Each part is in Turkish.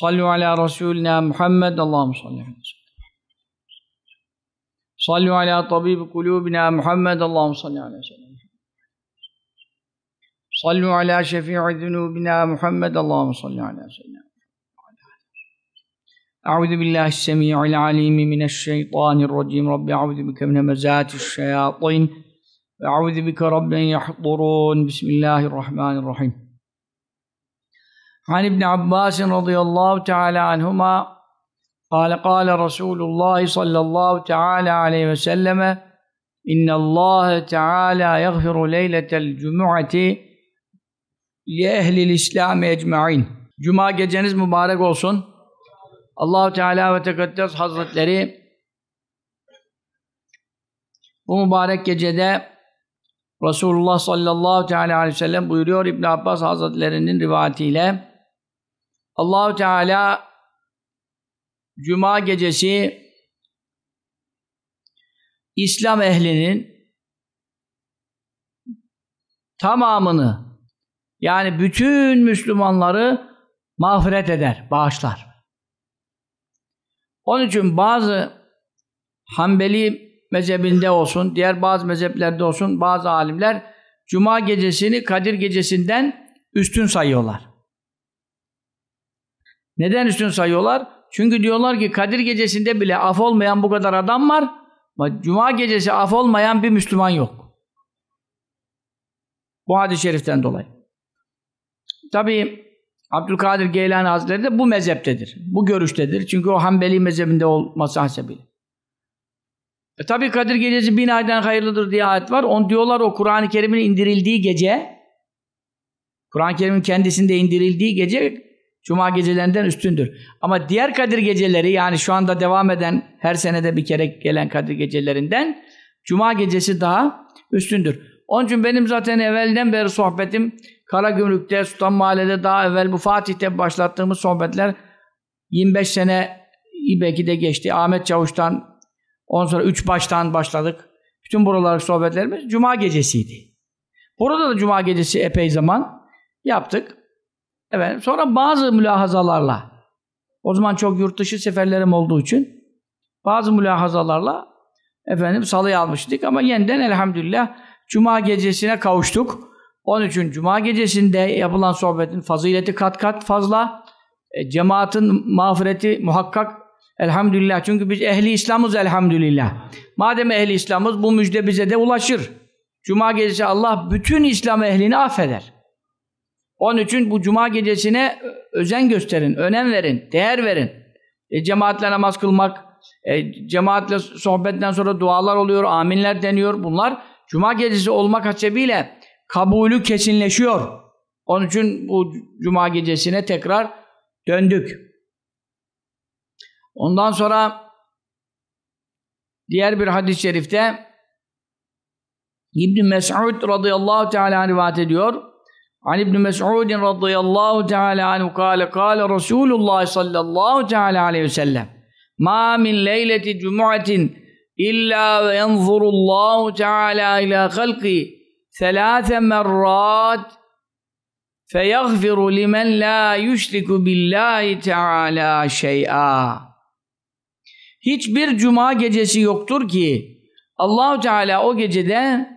صلوا على رسولنا محمد. اللهم صل على وسلم صلوا على طبيب قلوبنا محمد. اللهم صل على سيدنا صلوا على شفيع ذنوبنا محمد. اللهم صل على سيدنا أعوذ بالله السميع العليم من الشيطان الرجيم. رب أعوذ بك من همزات الشياطين. وأعوذ بك رب يحضرون. بسم الله الرحمن الرحيم. عن ابن عباس رضي الله تعالى عنهما قال قال رسول الله صلى الله تعالى عليه وسلم إن الله تعالى يغفر ليلة الجمعة لأهل الإسلام أجمعين Cuma geceniz mübarek olsun. Allahu Teala ve Tekaddes Hazretleri bu mübarek gecede Resulullah sallallahu teala aleyhi ve sellem buyuruyor İbn Abbas Hazretlerinin rivayetiyle Allahu Teala Cuma gecesi İslam ehlinin tamamını yani bütün Müslümanları mağfiret eder, bağışlar. Onun için bazı Hanbeli mezhebinde olsun, diğer bazı mezheplerde olsun bazı alimler Cuma gecesini Kadir gecesinden üstün sayıyorlar. Neden üstün sayıyorlar? Çünkü diyorlar ki Kadir gecesinde bile af olmayan bu kadar adam var Cuma gecesi af olmayan bir Müslüman yok. Bu hadis-i şeriften dolayı. Tabii Abdülkadir Geylani Hazretleri de bu mezheptedir. Bu görüştedir. Çünkü o Hanbeli mezhebinde olması hasebiyle. E tabi Kadir Gecesi bin aydan hayırlıdır diye ayet var. On diyorlar o Kur'an-ı Kerim'in indirildiği gece Kur'an-ı Kerim'in kendisinde indirildiği gece Cuma gecelerinden üstündür. Ama diğer Kadir geceleri yani şu anda devam eden her senede bir kere gelen Kadir gecelerinden Cuma gecesi daha üstündür. Onun için benim zaten evvelden beri sohbetim Karagümrük'te, Sultan Mahalle'de daha evvel bu Fatih'te başlattığımız sohbetler 25 sene belki de geçti. Ahmet Çavuş'tan ondan sonra üç baştan başladık. Bütün buralardaki sohbetlerimiz Cuma gecesiydi. Burada da Cuma gecesi epey zaman yaptık. Evet. Sonra bazı mülahazalarla o zaman çok yurt dışı seferlerim olduğu için bazı mülahazalarla efendim salıyı almıştık ama yeniden elhamdülillah Cuma gecesine kavuştuk. Onun için Cuma gecesinde yapılan sohbetin fazileti kat kat fazla. E, cemaatin mağfireti muhakkak elhamdülillah. Çünkü biz ehli İslam'ız elhamdülillah. Madem ehli İslam'ız bu müjde bize de ulaşır. Cuma gecesi Allah bütün İslam ehlini affeder. Onun için bu Cuma gecesine özen gösterin, önem verin, değer verin. E, cemaatle namaz kılmak, e, cemaatle sohbetten sonra dualar oluyor, aminler deniyor. Bunlar Cuma gecesi olmak hasebiyle kabulü kesinleşiyor. Onun için bu Cuma gecesine tekrar döndük. Ondan sonra diğer bir hadis-i şerifte İbn Mes'ud radıyallahu teala rivayet ediyor. An İbn Mes'ud radıyallahu teala anhu kâle kâle Resulullah sallallahu teala aleyhi ve sellem Ma min leyleti cumuatin illa ve yanzurullahu teala ila halki selâse merrat feyagfiru limen la yüşriku billahi teala şey'a Hiçbir cuma gecesi yoktur ki Allahu Teala o gecede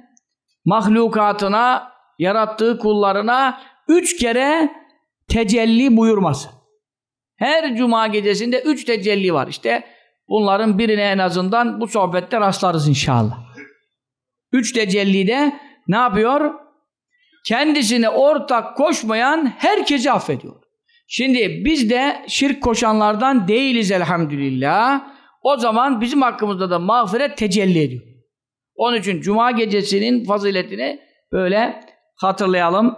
mahlukatına yarattığı kullarına üç kere tecelli buyurması. Her cuma gecesinde üç tecelli var. İşte bunların birine en azından bu sohbette rastlarız inşallah. Üç tecellide ne yapıyor? Kendisine ortak koşmayan herkesi affediyor. Şimdi biz de şirk koşanlardan değiliz elhamdülillah. O zaman bizim hakkımızda da mağfiret tecelli ediyor. Onun için cuma gecesinin faziletini böyle hatırlayalım.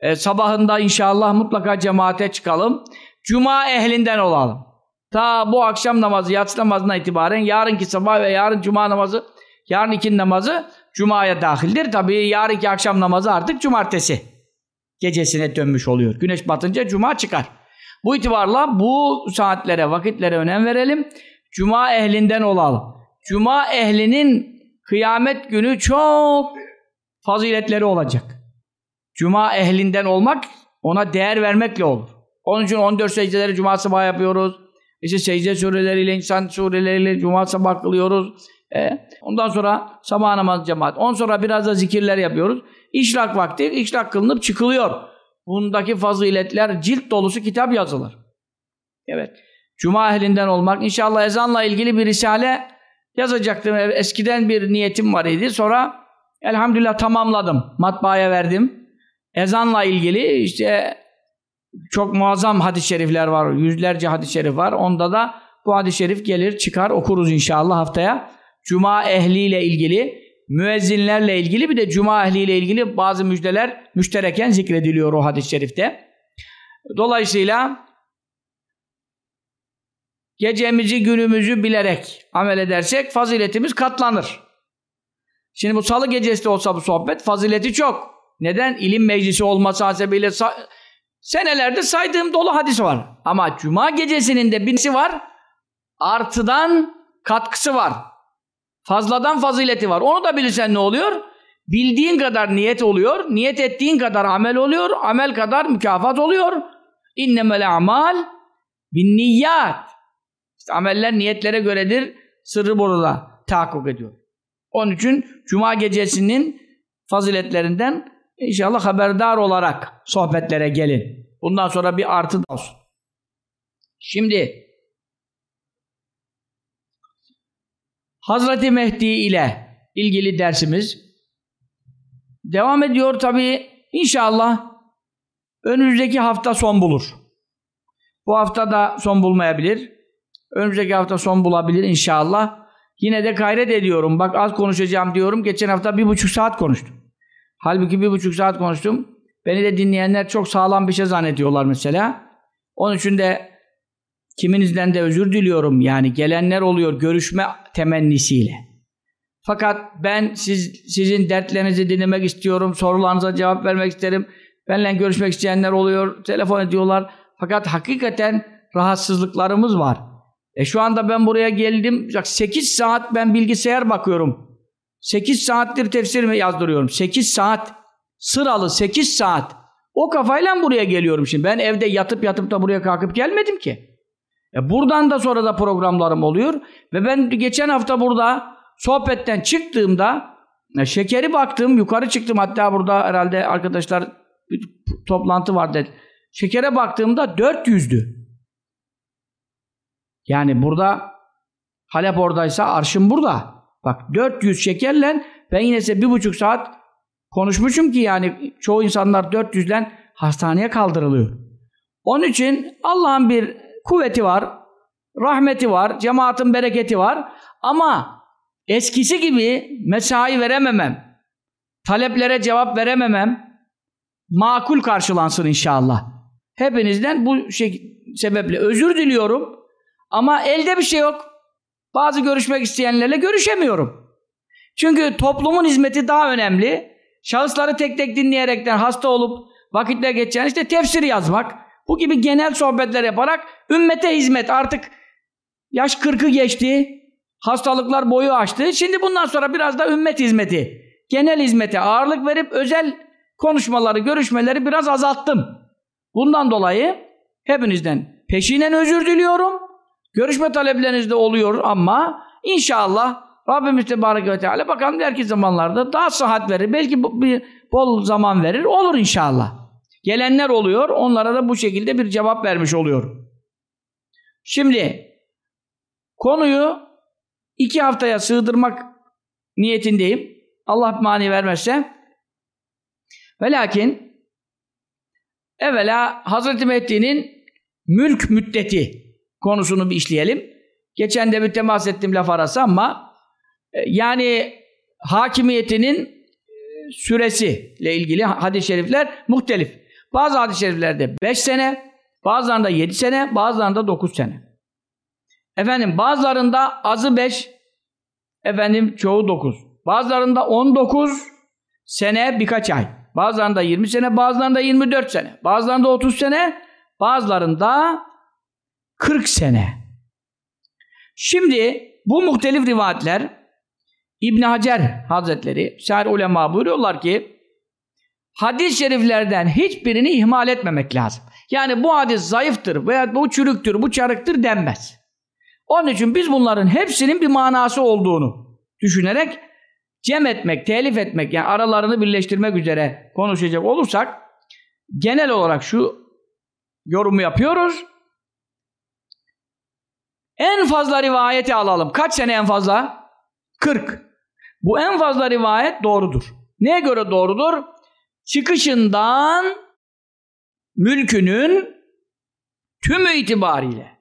Ee, sabahında inşallah mutlaka cemaate çıkalım. Cuma ehlinden olalım. Ta bu akşam namazı, yatsı namazına itibaren yarınki sabah ve yarın cuma namazı, yarın ikin namazı cumaya dahildir. Tabii yarınki akşam namazı artık cumartesi gecesine dönmüş oluyor. Güneş batınca cuma çıkar. Bu itibarla bu saatlere, vakitlere önem verelim. Cuma ehlinden olalım. Cuma ehlinin kıyamet günü çok faziletleri olacak. Cuma ehlinden olmak ona değer vermekle olur. Onun için 14 secdeleri cuma sabah yapıyoruz. İşte secde sureleriyle, insan sureleriyle cuma sabah kılıyoruz. E, ondan sonra sabah namazı cemaat. Ondan sonra biraz da zikirler yapıyoruz. İşrak vakti, işrak kılınıp çıkılıyor. Bundaki faziletler cilt dolusu kitap yazılır. Evet. Cuma ehlinden olmak. İnşallah ezanla ilgili bir risale yazacaktım. Eskiden bir niyetim var idi. Sonra elhamdülillah tamamladım. Matbaaya verdim. Ezanla ilgili işte çok muazzam hadis-i şerifler var. Yüzlerce hadis-i şerif var. Onda da bu hadis-i şerif gelir çıkar okuruz inşallah haftaya. Cuma ehliyle ilgili, müezzinlerle ilgili bir de cuma ehliyle ilgili bazı müjdeler müştereken zikrediliyor o hadis-i şerifte. Dolayısıyla gecemizi günümüzü bilerek amel edersek faziletimiz katlanır. Şimdi bu salı gecesi olsa bu sohbet fazileti çok. Neden? İlim meclisi olması hasebiyle sa senelerde saydığım dolu hadis var. Ama cuma gecesinin de birisi var. Artıdan katkısı var. Fazladan fazileti var. Onu da bilirsen ne oluyor? Bildiğin kadar niyet oluyor. Niyet ettiğin kadar amel oluyor. Amel kadar mükafat oluyor. İnnemel amal bin niyat. İşte ameller niyetlere göredir. Sırrı burada tahakkuk ediyor. Onun için Cuma gecesinin faziletlerinden inşallah haberdar olarak sohbetlere gelin. Bundan sonra bir artı da olsun. Şimdi Hazreti Mehdi ile ilgili dersimiz devam ediyor tabi inşallah önümüzdeki hafta son bulur. Bu hafta da son bulmayabilir. Önümüzdeki hafta son bulabilir inşallah. Yine de gayret ediyorum. Bak az konuşacağım diyorum. Geçen hafta bir buçuk saat konuştum. Halbuki bir buçuk saat konuştum. Beni de dinleyenler çok sağlam bir şey zannediyorlar mesela. Onun için de kiminizden de özür diliyorum. Yani gelenler oluyor görüşme temennisiyle. Fakat ben siz sizin dertlerinizi dinlemek istiyorum. Sorularınıza cevap vermek isterim. Benimle görüşmek isteyenler oluyor. Telefon ediyorlar. Fakat hakikaten rahatsızlıklarımız var. E şu anda ben buraya geldim. 8 saat ben bilgisayar bakıyorum. 8 saattir tefsir mi yazdırıyorum? 8 saat. Sıralı 8 saat. O kafayla buraya geliyorum şimdi. Ben evde yatıp yatıp da buraya kalkıp gelmedim ki. E buradan da sonra da programlarım oluyor. Ve ben geçen hafta burada sohbetten çıktığımda e, şekeri baktım. Yukarı çıktım. Hatta burada herhalde arkadaşlar bir toplantı var dedi. Şekere baktığımda 400'dü. Yani burada Halep oradaysa arşım burada. Bak 400 şekerle ben yine size bir buçuk saat konuşmuşum ki yani çoğu insanlar 400'den hastaneye kaldırılıyor. Onun için Allah'ın bir kuvveti var, rahmeti var, cemaatin bereketi var ama eskisi gibi mesai verememem, taleplere cevap verememem makul karşılansın inşallah. Hepinizden bu şey, sebeple özür diliyorum. Ama elde bir şey yok. Bazı görüşmek isteyenlerle görüşemiyorum. Çünkü toplumun hizmeti daha önemli. Şahısları tek tek dinleyerekten hasta olup vakitle geçen işte tefsir yazmak. Bu gibi genel sohbetler yaparak ümmete hizmet artık yaş 40'ı geçti. Hastalıklar boyu açtı. Şimdi bundan sonra biraz da ümmet hizmeti, genel hizmete ağırlık verip özel konuşmaları, görüşmeleri biraz azalttım. Bundan dolayı hepinizden peşinen özür diliyorum. Görüşme talepleriniz de oluyor ama inşallah Rabbimiz Tebarek ve Teala bakalım ileriki zamanlarda daha sıhhat verir. Belki bir bol zaman verir. Olur inşallah. Gelenler oluyor. Onlara da bu şekilde bir cevap vermiş oluyor. Şimdi konuyu iki haftaya sığdırmak niyetindeyim. Allah mani vermezse. Ve lakin evvela Hazreti Mehdi'nin mülk müddeti konusunu bir işleyelim. Geçen de bir temas ettim laf arası ama e, yani hakimiyetinin e, süresiyle ilgili hadis-i şerifler muhtelif. Bazı hadis-i şeriflerde 5 sene, bazılarında 7 sene, bazılarında 9 sene. Efendim bazılarında azı 5, efendim çoğu 9. Bazılarında 19 sene birkaç ay. Bazılarında 20 sene, bazılarında 24 sene. Bazılarında 30 sene, bazılarında 40 sene. Şimdi bu muhtelif rivayetler İbn Hacer Hazretleri, şair ulema buyuruyorlar ki hadis-i şeriflerden hiçbirini ihmal etmemek lazım. Yani bu hadis zayıftır veya bu çürüktür, bu çarıktır denmez. Onun için biz bunların hepsinin bir manası olduğunu düşünerek cem etmek, telif etmek yani aralarını birleştirmek üzere konuşacak olursak genel olarak şu yorumu yapıyoruz. En fazla rivayeti alalım. Kaç sene en fazla? 40. Bu en fazla rivayet doğrudur. Neye göre doğrudur? Çıkışından mülkünün tümü itibariyle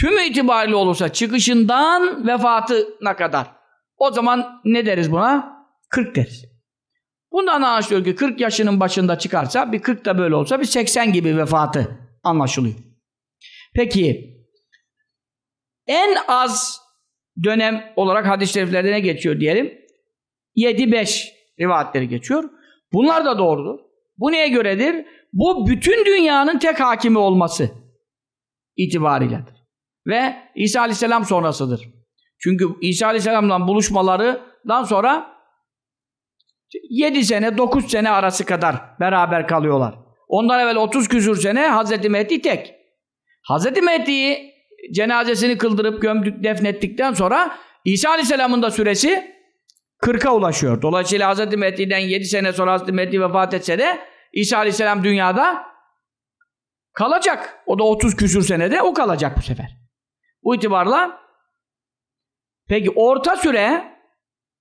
tümü itibariyle olursa çıkışından vefatına kadar o zaman ne deriz buna? 40 deriz. Bundan anlaşılıyor ki 40 yaşının başında çıkarsa bir 40 da böyle olsa bir 80 gibi vefatı anlaşılıyor. Peki en az dönem olarak hadis-i şeriflerde ne geçiyor diyelim? 7-5 rivayetleri geçiyor. Bunlar da doğrudur. Bu neye göredir? Bu bütün dünyanın tek hakimi olması itibarıyledir. Ve İsa Aleyhisselam sonrasıdır. Çünkü İsa Aleyhisselam'la buluşmalarından sonra 7 sene, 9 sene arası kadar beraber kalıyorlar. Ondan evvel 30 küsür sene Hazreti Mehdi tek. Hazreti Mehdi'yi cenazesini kıldırıp gömdük, defnettikten sonra İsa Aleyhisselam'ın da süresi 40'a ulaşıyor. Dolayısıyla Hazreti Mehdi'den 7 sene sonra Hazreti Mehdi vefat etse de İsa Aleyhisselam dünyada kalacak. O da 30 küsür senede o kalacak bu sefer. Bu itibarla peki orta süre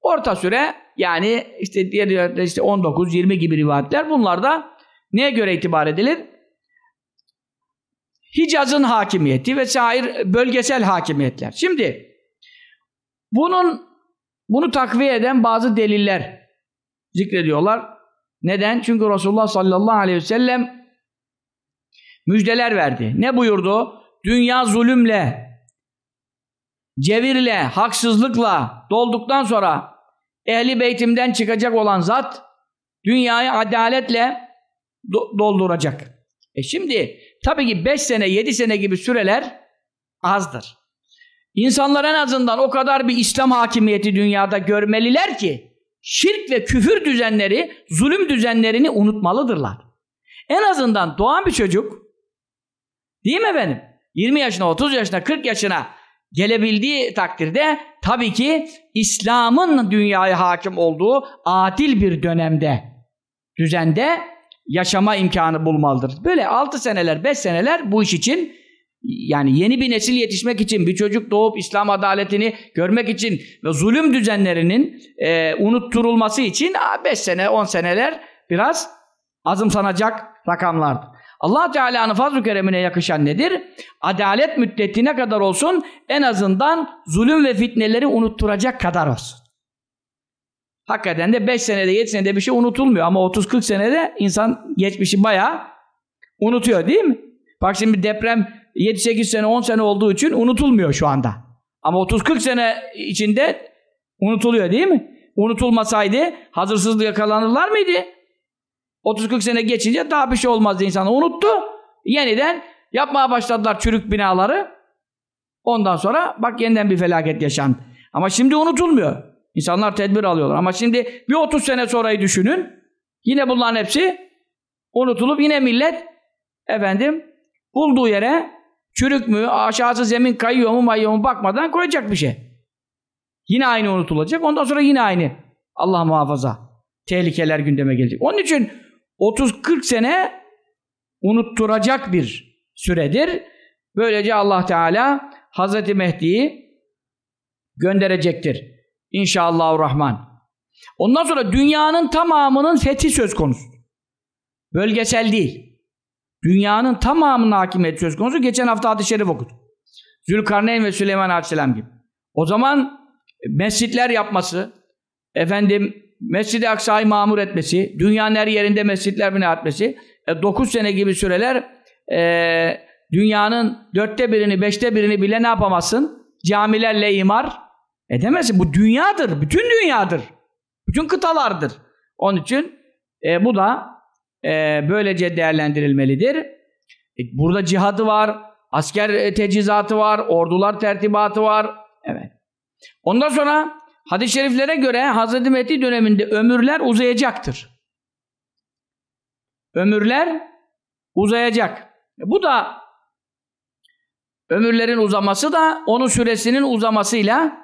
orta süre yani işte diğer işte 19 20 gibi rivayetler bunlar da neye göre itibar edilir? Hicaz'ın hakimiyeti ve sair bölgesel hakimiyetler. Şimdi bunun bunu takviye eden bazı deliller zikrediyorlar. Neden? Çünkü Resulullah sallallahu aleyhi ve sellem müjdeler verdi. Ne buyurdu? Dünya zulümle, cevirle, haksızlıkla dolduktan sonra ehli beytimden çıkacak olan zat dünyayı adaletle do dolduracak. E şimdi tabii ki 5 sene, 7 sene gibi süreler azdır. İnsanlar en azından o kadar bir İslam hakimiyeti dünyada görmeliler ki şirk ve küfür düzenleri, zulüm düzenlerini unutmalıdırlar. En azından doğan bir çocuk değil mi efendim? 20 yaşına, 30 yaşına, 40 yaşına gelebildiği takdirde tabii ki İslam'ın dünyaya hakim olduğu adil bir dönemde, düzende yaşama imkanı bulmalıdır. Böyle 6 seneler, 5 seneler bu iş için yani yeni bir nesil yetişmek için, bir çocuk doğup İslam adaletini görmek için ve zulüm düzenlerinin e, unutturulması için 5 sene, 10 seneler biraz azımsanacak rakamlardır. allah Teala'nın fazl-ı keremine yakışan nedir? Adalet müddetine kadar olsun en azından zulüm ve fitneleri unutturacak kadar olsun. Hakikaten de 5 senede 7 senede bir şey unutulmuyor ama 30-40 senede insan geçmişi bayağı unutuyor değil mi? Bak şimdi deprem 7-8 sene 10 sene olduğu için unutulmuyor şu anda. Ama 30-40 sene içinde unutuluyor değil mi? Unutulmasaydı hazırsızlık yakalanırlar mıydı? 30-40 sene geçince daha bir şey olmazdı insan unuttu. Yeniden yapmaya başladılar çürük binaları. Ondan sonra bak yeniden bir felaket yaşandı. Ama şimdi unutulmuyor. İnsanlar tedbir alıyorlar. Ama şimdi bir 30 sene sonrayı düşünün. Yine bunların hepsi unutulup yine millet efendim bulduğu yere çürük mü, aşağısı zemin kayıyor mu, mayıyor mu bakmadan koyacak bir şey. Yine aynı unutulacak. Ondan sonra yine aynı. Allah muhafaza. Tehlikeler gündeme gelecek. Onun için 30-40 sene unutturacak bir süredir. Böylece Allah Teala Hazreti Mehdi'yi gönderecektir. İnşallahurrahman. Ondan sonra dünyanın tamamının fethi söz konusu. Bölgesel değil. Dünyanın tamamının hakimiyeti söz konusu. Geçen hafta hadis-i şerif okuduk. Zülkarneyn ve Süleyman Aleyhisselam gibi. O zaman mescitler yapması, efendim Mescid-i Aksa'yı mamur etmesi, dünyanın her yerinde mescitler bina etmesi, e, 9 sene gibi süreler e, dünyanın dörtte birini, beşte birini bile ne yapamazsın? Camilerle imar edemezsin. Bu dünyadır, bütün dünyadır. Bütün kıtalardır. Onun için e, bu da e, böylece değerlendirilmelidir. E, burada cihadı var, asker e, tecizatı var, ordular tertibatı var. Evet. Ondan sonra hadis-i şeriflere göre Hazreti Mehdi döneminde ömürler uzayacaktır. Ömürler uzayacak. E, bu da ömürlerin uzaması da onun süresinin uzamasıyla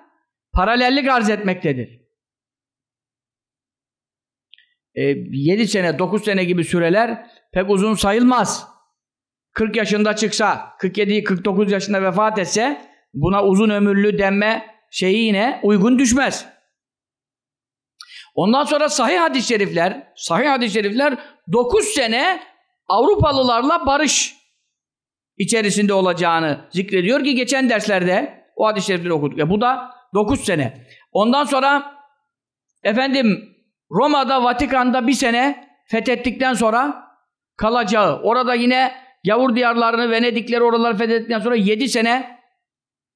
paralellik arz etmektedir. E, 7 sene, 9 sene gibi süreler pek uzun sayılmaz. 40 yaşında çıksa, 47, 49 yaşında vefat etse buna uzun ömürlü denme şeyi yine uygun düşmez. Ondan sonra sahih hadis-i şerifler, sahih hadis-i şerifler 9 sene Avrupalılarla barış içerisinde olacağını zikrediyor ki geçen derslerde o hadis-i şerifleri okuduk. E bu da 9 sene. Ondan sonra efendim Roma'da, Vatikan'da bir sene fethettikten sonra kalacağı. Orada yine Yavur diyarlarını, Venedikleri oraları fethettikten sonra 7 sene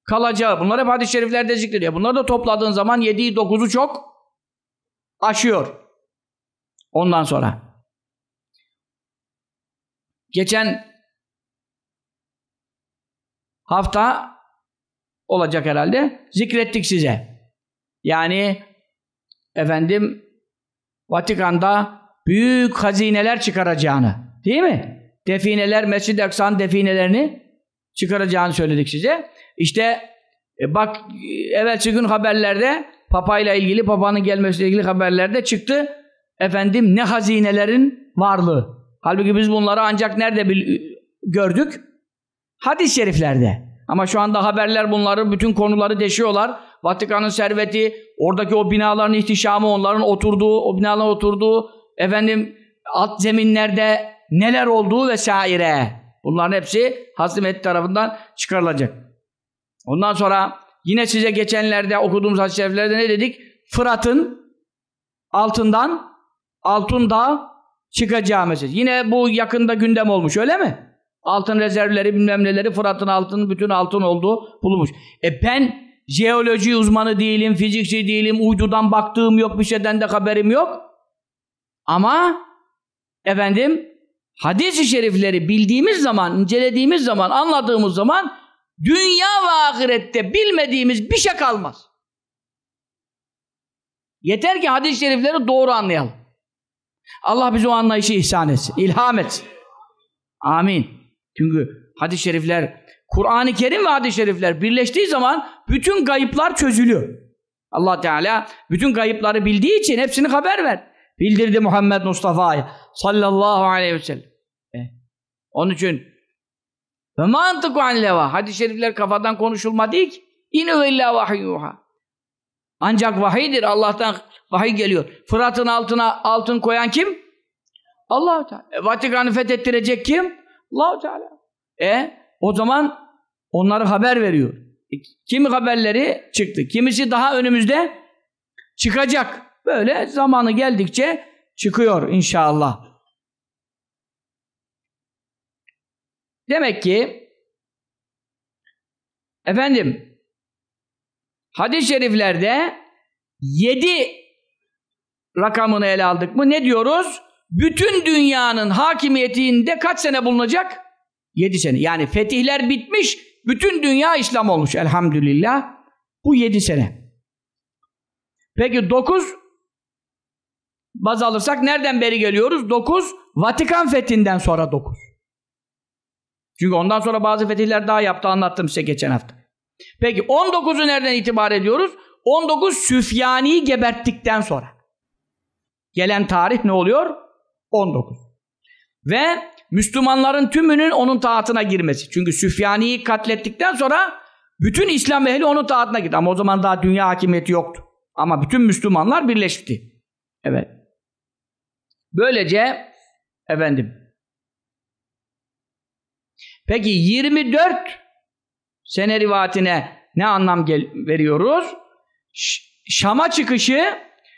kalacağı. Bunlar hep hadis-i şeriflerde zikrediyor. Bunları da topladığın zaman 7'yi 9'u çok aşıyor. Ondan sonra. Geçen hafta olacak herhalde. Zikrettik size. Yani efendim Vatikan'da büyük hazineler çıkaracağını. Değil mi? Defineler, Mescid-i Aksa'nın definelerini çıkaracağını söyledik size. İşte e, bak evvelsi gün haberlerde Papa ile ilgili, Papa'nın gelmesiyle ilgili haberlerde çıktı. Efendim ne hazinelerin varlığı. Halbuki biz bunları ancak nerede gördük? Hadis-i şeriflerde. Ama şu anda haberler bunları, bütün konuları deşiyorlar. Vatikan'ın serveti, oradaki o binaların ihtişamı, onların oturduğu, o binaların oturduğu, efendim alt zeminlerde neler olduğu vesaire. Bunların hepsi Hazreti tarafından çıkarılacak. Ondan sonra yine size geçenlerde okuduğumuz hadis-i şeriflerde ne dedik? Fırat'ın altından altın dağ çıkacağı meselesi. Yine bu yakında gündem olmuş öyle mi? Altın rezervleri bilmem neleri Fırat'ın altın bütün altın olduğu bulunmuş. E ben jeoloji uzmanı değilim, fizikçi değilim, uydudan baktığım yok, bir şeyden de haberim yok. Ama efendim hadis-i şerifleri bildiğimiz zaman, incelediğimiz zaman, anladığımız zaman dünya ve ahirette bilmediğimiz bir şey kalmaz. Yeter ki hadis-i şerifleri doğru anlayalım. Allah bize o anlayışı ihsan etsin, ilham etsin. Amin. Çünkü hadis-i şerifler, Kur'an-ı Kerim ve hadis-i şerifler birleştiği zaman bütün kayıplar çözülüyor. Allah Teala bütün kayıpları bildiği için hepsini haber ver. Bildirdi Muhammed Mustafa'ya sallallahu aleyhi ve sellem. E, onun için ve mantıku anleva. Hadis-i şerifler kafadan konuşulma değil ki. İnü illa vahiyyuha. Ancak vahiydir. Allah'tan vahiy geliyor. Fırat'ın altına altın koyan kim? allah Teala. E, Vatikan'ı fethettirecek kim? Allah Teala. E o zaman onları haber veriyor. E, kimi haberleri çıktı. Kimisi daha önümüzde çıkacak. Böyle zamanı geldikçe çıkıyor inşallah. Demek ki efendim hadis-i şeriflerde yedi rakamını ele aldık mı ne diyoruz? Bütün dünyanın hakimiyetinde kaç sene bulunacak? Yedi sene. Yani fetihler bitmiş, bütün dünya İslam olmuş elhamdülillah. Bu yedi sene. Peki dokuz baz alırsak nereden beri geliyoruz? Dokuz Vatikan fethinden sonra dokuz. Çünkü ondan sonra bazı fetihler daha yaptı anlattım size geçen hafta. Peki 19'u nereden itibar ediyoruz? 19 Süfyani'yi geberttikten sonra. Gelen tarih ne oluyor? 19. Ve Müslümanların tümünün onun taatına girmesi. Çünkü Süfyani'yi katlettikten sonra bütün İslam ehli onun taatına gitti. Ama o zaman daha dünya hakimiyeti yoktu. Ama bütün Müslümanlar birleşti. Evet. Böylece efendim Peki 24 sene rivayetine ne anlam veriyoruz? Şam'a çıkışı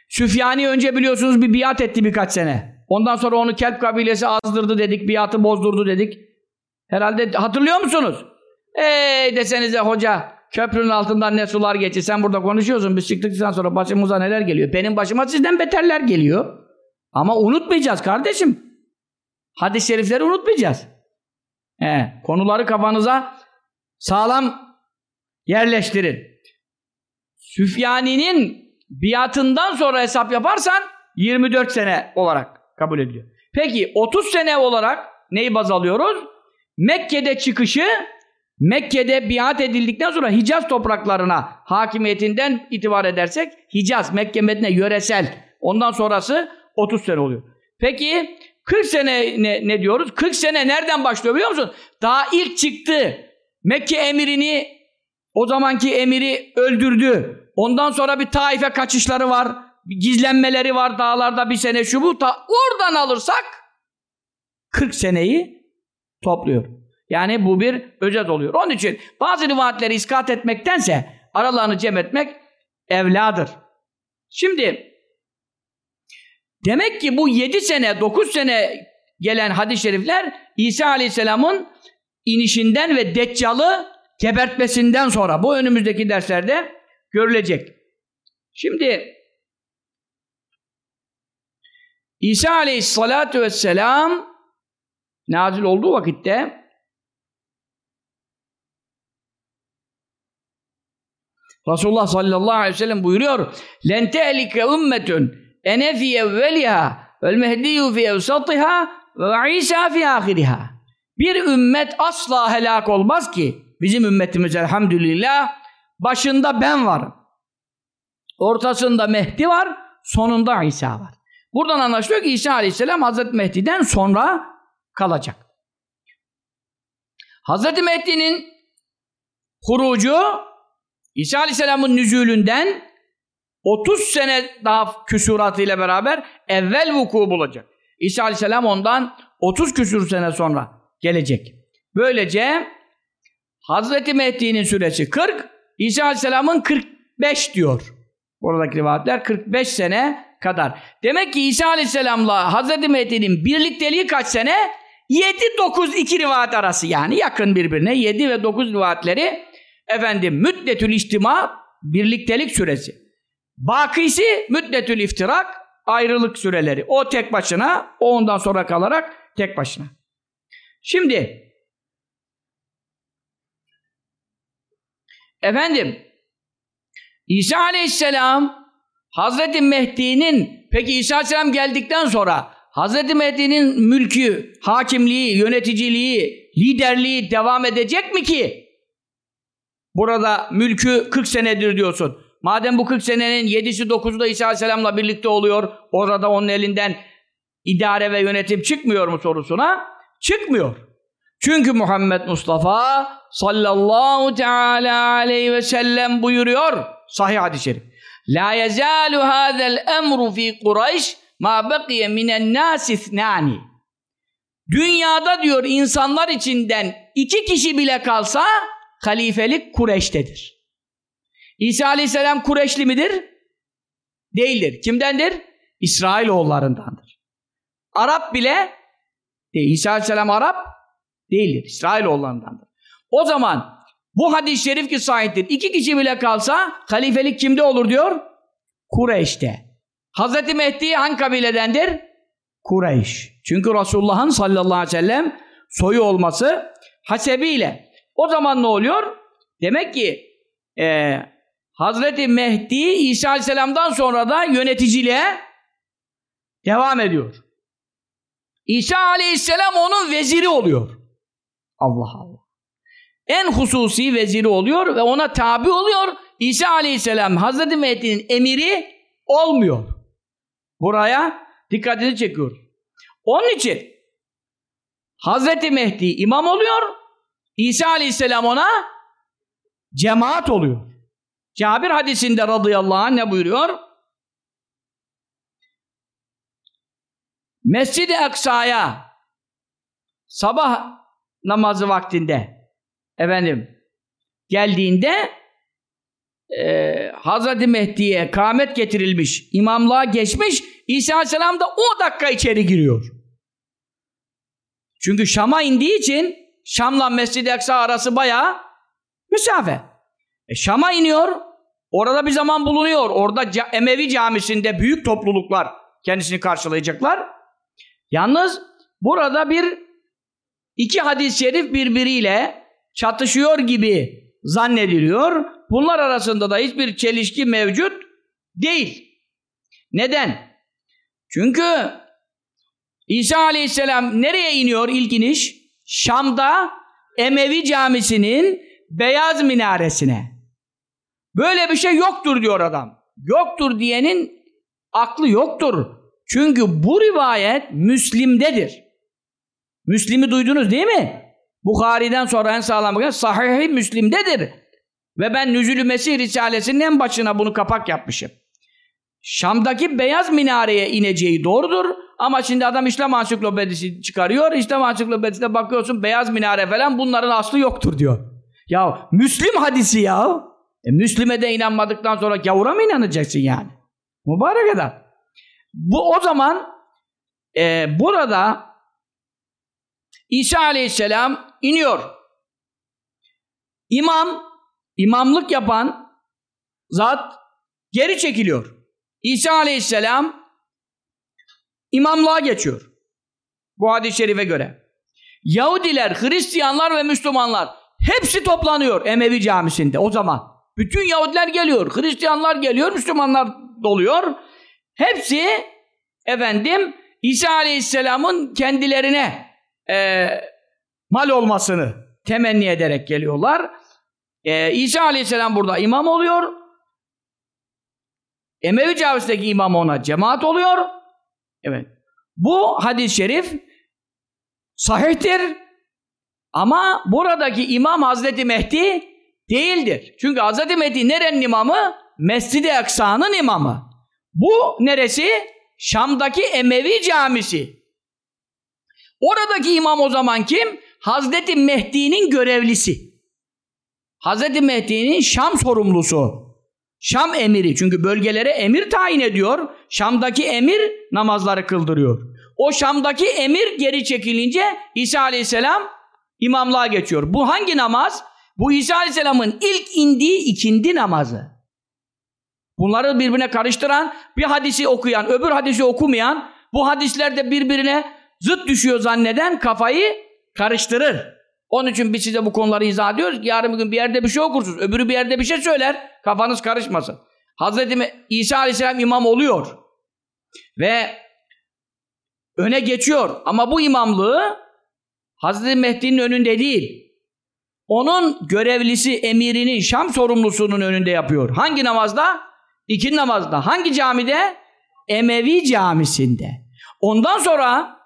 Süfyani önce biliyorsunuz bir biat etti birkaç sene. Ondan sonra onu Kelp kabilesi azdırdı dedik, biatı bozdurdu dedik. Herhalde hatırlıyor musunuz? Ey desenize hoca köprünün altından ne sular geçti. Sen burada konuşuyorsun. Biz çıktıktan sonra başımıza neler geliyor. Benim başıma sizden beterler geliyor. Ama unutmayacağız kardeşim. Hadis-i şerifleri unutmayacağız. He, konuları kafanıza sağlam yerleştirin. Süfyani'nin biatından sonra hesap yaparsan 24 sene olarak kabul ediliyor. Peki 30 sene olarak neyi baz alıyoruz? Mekke'de çıkışı Mekke'de biat edildikten sonra Hicaz topraklarına hakimiyetinden itibar edersek Hicaz, Mekke, Medine yöresel. Ondan sonrası 30 sene oluyor. Peki 40 sene ne, ne diyoruz? 40 sene nereden başlıyor biliyor musun? Daha ilk çıktı. Mekke emirini o zamanki emiri öldürdü. Ondan sonra bir Taif'e kaçışları var. Gizlenmeleri var dağlarda bir sene şu bu. Ta, oradan alırsak 40 seneyi topluyor. Yani bu bir özet oluyor. Onun için bazı rivayetleri iskat etmektense aralarını cem etmek evladır. Şimdi demek ki bu 7 sene 9 sene gelen hadis-i şerifler İsa Aleyhisselam'ın inişinden ve Deccal'ı gebertmesinden sonra bu önümüzdeki derslerde görülecek. Şimdi İsa Aleyhisselatü Vesselam nazil olduğu vakitte Resulullah sallallahu aleyhi ve sellem buyuruyor لَنْ تَهْلِكَ اُمَّةٌ اَنَ فِي اَوَّلِهَا وَالْمَهْدِيُّ فِي اَوْسَطِهَا وَعِيسَى فِي آخِرِهَا Bir ümmet asla helak olmaz ki bizim ümmetimiz elhamdülillah başında ben varım. Ortasında Mehdi var, sonunda İsa var. Buradan anlaşılıyor ki İsa aleyhisselam Hazreti Mehdi'den sonra kalacak. Hazreti Mehdi'nin hurucu İsa Aleyhisselam'ın nüzulünden 30 sene daha küsuratıyla beraber evvel vuku bulacak. İsa Aleyhisselam ondan 30 küsur sene sonra gelecek. Böylece Hazreti Mehdi'nin süresi 40, İsa Aleyhisselam'ın 45 diyor. Buradaki rivayetler 45 sene kadar. Demek ki İsa Aleyhisselam'la Hazreti Mehdi'nin birlikteliği kaç sene? 7-9 iki rivayet arası yani yakın birbirine 7 ve 9 rivayetleri efendim müddetül istima birliktelik süresi. Bakisi müddetül iftirak ayrılık süreleri. O tek başına, o ondan sonra kalarak tek başına. Şimdi efendim İsa Aleyhisselam Hazreti Mehdi'nin peki İsa Aleyhisselam geldikten sonra Hazreti Mehdi'nin mülkü, hakimliği, yöneticiliği, liderliği devam edecek mi ki? Burada mülkü 40 senedir diyorsun. Madem bu 40 senenin 7'si 9'u da İsa Aleyhisselam'la birlikte oluyor, orada onun elinden idare ve yönetim çıkmıyor mu sorusuna? Çıkmıyor. Çünkü Muhammed Mustafa sallallahu teala aleyhi ve sellem buyuruyor sahih hadis-i şerif. La yezalu hadal emru fi Kureyş ma bakiye minen nas ithnani. Dünyada diyor insanlar içinden iki kişi bile kalsa halifelik Kureyş'tedir. İsa Aleyhisselam Kureşli midir? Değildir. Kimdendir? İsrailoğullarındandır. Arap bile değil. İsa Aleyhisselam Arap değildir. İsrailoğullarındandır. O zaman bu hadis-i şerif ki sahiptir. İki kişi bile kalsa halifelik kimde olur diyor? Kureyş'te. Hazreti Mehdi hangi kabiledendir? Kureyş. Çünkü Resulullah'ın sallallahu aleyhi ve sellem soyu olması hasebiyle. O zaman ne oluyor? Demek ki e, Hazreti Mehdi İsa Aleyhisselam'dan sonra da yöneticiliğe devam ediyor. İsa Aleyhisselam onun veziri oluyor. Allah Allah. En hususi veziri oluyor ve ona tabi oluyor. İsa Aleyhisselam Hazreti Mehdi'nin emiri olmuyor. Buraya dikkatini çekiyor. Onun için Hazreti Mehdi imam oluyor. İsa Aleyhisselam ona cemaat oluyor. Cabir hadisinde radıyallahu anh ne buyuruyor? Mescid-i Aksa'ya sabah namazı vaktinde efendim geldiğinde e, Hazreti Mehdi'ye kâmet getirilmiş, imamlığa geçmiş, İsa Aleyhisselam da o dakika içeri giriyor. Çünkü Şam'a indiği için Şam'la Mescid-i Eksa arası bayağı mesafe. E Şam'a iniyor. Orada bir zaman bulunuyor. Orada Emevi camisinde büyük topluluklar kendisini karşılayacaklar. Yalnız burada bir iki hadis-i şerif birbiriyle çatışıyor gibi zannediliyor. Bunlar arasında da hiçbir çelişki mevcut değil. Neden? Çünkü İsa Aleyhisselam nereye iniyor ilk iniş? Şam'da Emevi Camisi'nin beyaz minaresine. Böyle bir şey yoktur diyor adam. Yoktur diyenin aklı yoktur. Çünkü bu rivayet Müslim'dedir. Müslim'i duydunuz değil mi? Bukhari'den sonra en sağlam bakın Sahih-i Müslim'dedir. Ve ben Nüzülü Mesih Risalesi'nin en başına bunu kapak yapmışım. Şam'daki beyaz minareye ineceği doğrudur. Ama şimdi adam İslam ansiklopedisi çıkarıyor. İslam ansiklopedisine bakıyorsun beyaz minare falan bunların aslı yoktur diyor. Ya Müslim hadisi ya. E, Müslim'e de inanmadıktan sonra gavura mı inanacaksın yani? Mübarek adam. Bu o zaman e, burada İsa aleyhisselam iniyor. İmam, imamlık yapan zat geri çekiliyor. İsa aleyhisselam imamlığa geçiyor. Bu hadis-i şerife göre. Yahudiler, Hristiyanlar ve Müslümanlar hepsi toplanıyor Emevi camisinde o zaman. Bütün Yahudiler geliyor, Hristiyanlar geliyor, Müslümanlar doluyor. Hepsi efendim İsa Aleyhisselam'ın kendilerine e, mal olmasını temenni ederek geliyorlar. E, İsa Aleyhisselam burada imam oluyor. Emevi Camisindeki imam ona cemaat oluyor. Evet. Bu hadis-i şerif sahihtir. Ama buradaki imam Hazreti Mehdi değildir. Çünkü Hazreti Mehdi nerenin imamı? Mescid-i Aksa'nın imamı. Bu neresi? Şam'daki Emevi camisi. Oradaki imam o zaman kim? Hazreti Mehdi'nin görevlisi. Hazreti Mehdi'nin Şam sorumlusu. Şam emiri. Çünkü bölgelere emir tayin ediyor. Şam'daki emir namazları kıldırıyor. O Şam'daki emir geri çekilince İsa Aleyhisselam imamlığa geçiyor. Bu hangi namaz? Bu İsa Aleyhisselam'ın ilk indiği ikindi namazı. Bunları birbirine karıştıran, bir hadisi okuyan, öbür hadisi okumayan, bu hadislerde birbirine zıt düşüyor zanneden kafayı karıştırır. Onun için biz size bu konuları izah ediyoruz. Yarın bir gün bir yerde bir şey okursunuz, öbürü bir yerde bir şey söyler, kafanız karışmasın. Hazreti İsa Aleyhisselam imam oluyor. Ve öne geçiyor. Ama bu imamlığı Hazreti Mehdi'nin önünde değil. Onun görevlisi, emirinin, Şam sorumlusunun önünde yapıyor. Hangi namazda? İki namazda. Hangi camide? Emevi camisinde. Ondan sonra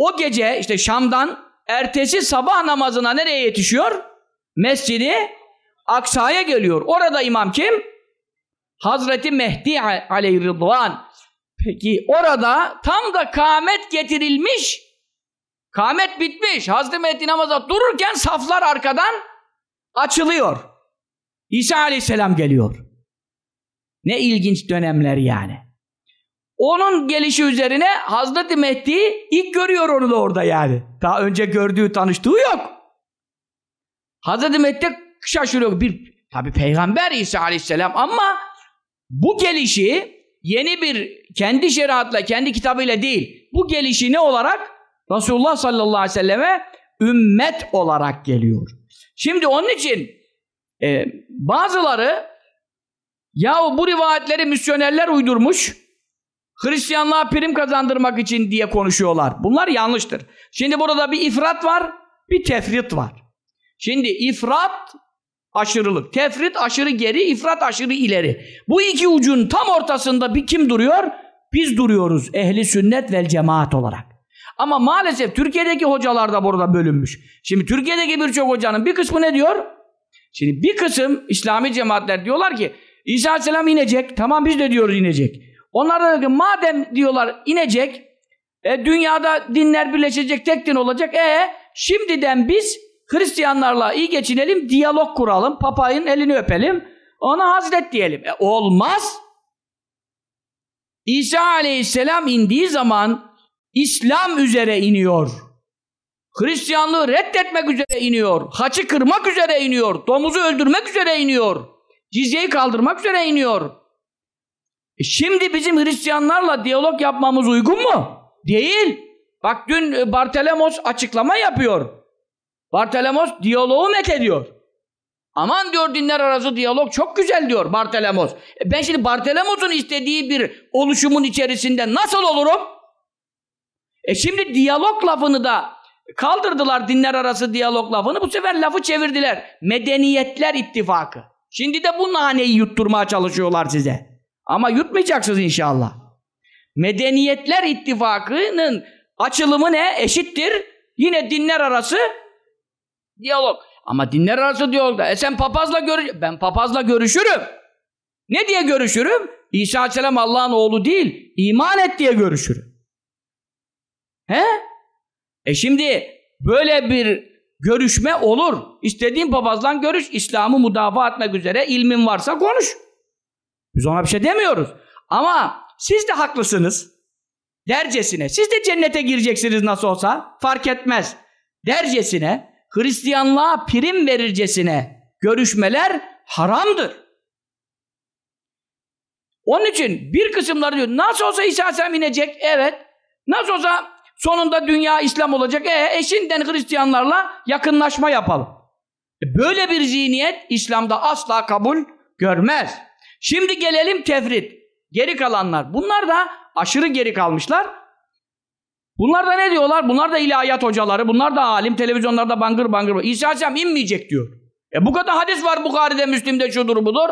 o gece işte Şam'dan ertesi sabah namazına nereye yetişiyor? Mescidi Aksa'ya geliyor. Orada imam kim? Hazreti Mehdi aleyhi rıdvan. Peki orada tam da kâmet getirilmiş Kâmet bitmiş. Hazreti Mehdi namaza dururken saflar arkadan açılıyor. İsa aleyhisselam geliyor. Ne ilginç dönemler yani. Onun gelişi üzerine Hazreti Mehdi ilk görüyor onu da orada yani. Daha önce gördüğü, tanıştığı yok. Hazreti Mehdi şaşırıyor. Bir tabi peygamber İsa aleyhisselam ama bu gelişi yeni bir kendi şeriatla, kendi kitabıyla değil. Bu gelişi ne olarak? Resulullah sallallahu aleyhi ve selleme ümmet olarak geliyor. Şimdi onun için e, bazıları yahu bu rivayetleri misyonerler uydurmuş Hristiyanlığa prim kazandırmak için diye konuşuyorlar. Bunlar yanlıştır. Şimdi burada bir ifrat var, bir tefrit var. Şimdi ifrat aşırılık, tefrit aşırı geri, ifrat aşırı ileri. Bu iki ucun tam ortasında bir kim duruyor? Biz duruyoruz ehli sünnet vel cemaat olarak. Ama maalesef Türkiye'deki hocalar da burada bölünmüş. Şimdi Türkiye'deki birçok hocanın bir kısmı ne diyor? Şimdi bir kısım İslami cemaatler diyorlar ki İsa Aleyhisselam inecek. Tamam biz de diyoruz inecek. Onlar da madem diyorlar inecek e, dünyada dinler birleşecek tek din olacak. E şimdiden biz Hristiyanlarla iyi geçinelim, diyalog kuralım, papayın elini öpelim, ona hazret diyelim. E, olmaz. İsa Aleyhisselam indiği zaman İslam üzere iniyor. Hristiyanlığı reddetmek üzere iniyor. Haçı kırmak üzere iniyor. Domuzu öldürmek üzere iniyor. Cizyeyi kaldırmak üzere iniyor. E şimdi bizim Hristiyanlarla diyalog yapmamız uygun mu? Değil. Bak dün e, Bartelemos açıklama yapıyor. Bartelemos diyaloğu met ediyor. Aman diyor dinler arası diyalog çok güzel diyor Bartelemos. E ben şimdi Bartelemos'un istediği bir oluşumun içerisinde nasıl olurum? E şimdi diyalog lafını da kaldırdılar dinler arası diyalog lafını. Bu sefer lafı çevirdiler. Medeniyetler ittifakı. Şimdi de bu naneyi yutturmaya çalışıyorlar size. Ama yutmayacaksınız inşallah. Medeniyetler ittifakının açılımı ne? Eşittir. Yine dinler arası diyalog. Ama dinler arası diyalogda. E sen papazla görüş... Ben papazla görüşürüm. Ne diye görüşürüm? İsa Aleyhisselam Allah'ın oğlu değil. iman et diye görüşürüm. He? E şimdi böyle bir görüşme olur. İstediğin papazla görüş. İslam'ı müdafaa etmek üzere ilmin varsa konuş. Biz ona bir şey demiyoruz. Ama siz de haklısınız. Dercesine. Siz de cennete gireceksiniz nasıl olsa. Fark etmez. Dercesine, Hristiyanlığa prim verircesine görüşmeler haramdır. Onun için bir kısımları diyor, nasıl olsa İsa Aleyhisselam inecek, evet. Nasıl olsa sonunda dünya İslam olacak, e eşinden Hristiyanlarla yakınlaşma yapalım. E, böyle bir zihniyet İslam'da asla kabul görmez. Şimdi gelelim tefrit. Geri kalanlar. Bunlar da aşırı geri kalmışlar. Bunlar da ne diyorlar? Bunlar da ilahiyat hocaları, bunlar da alim, televizyonlarda bangır bangır. İsa Aleyhisselam inmeyecek diyor. E bu kadar hadis var Bukhari'de, Müslim'de, şudur budur.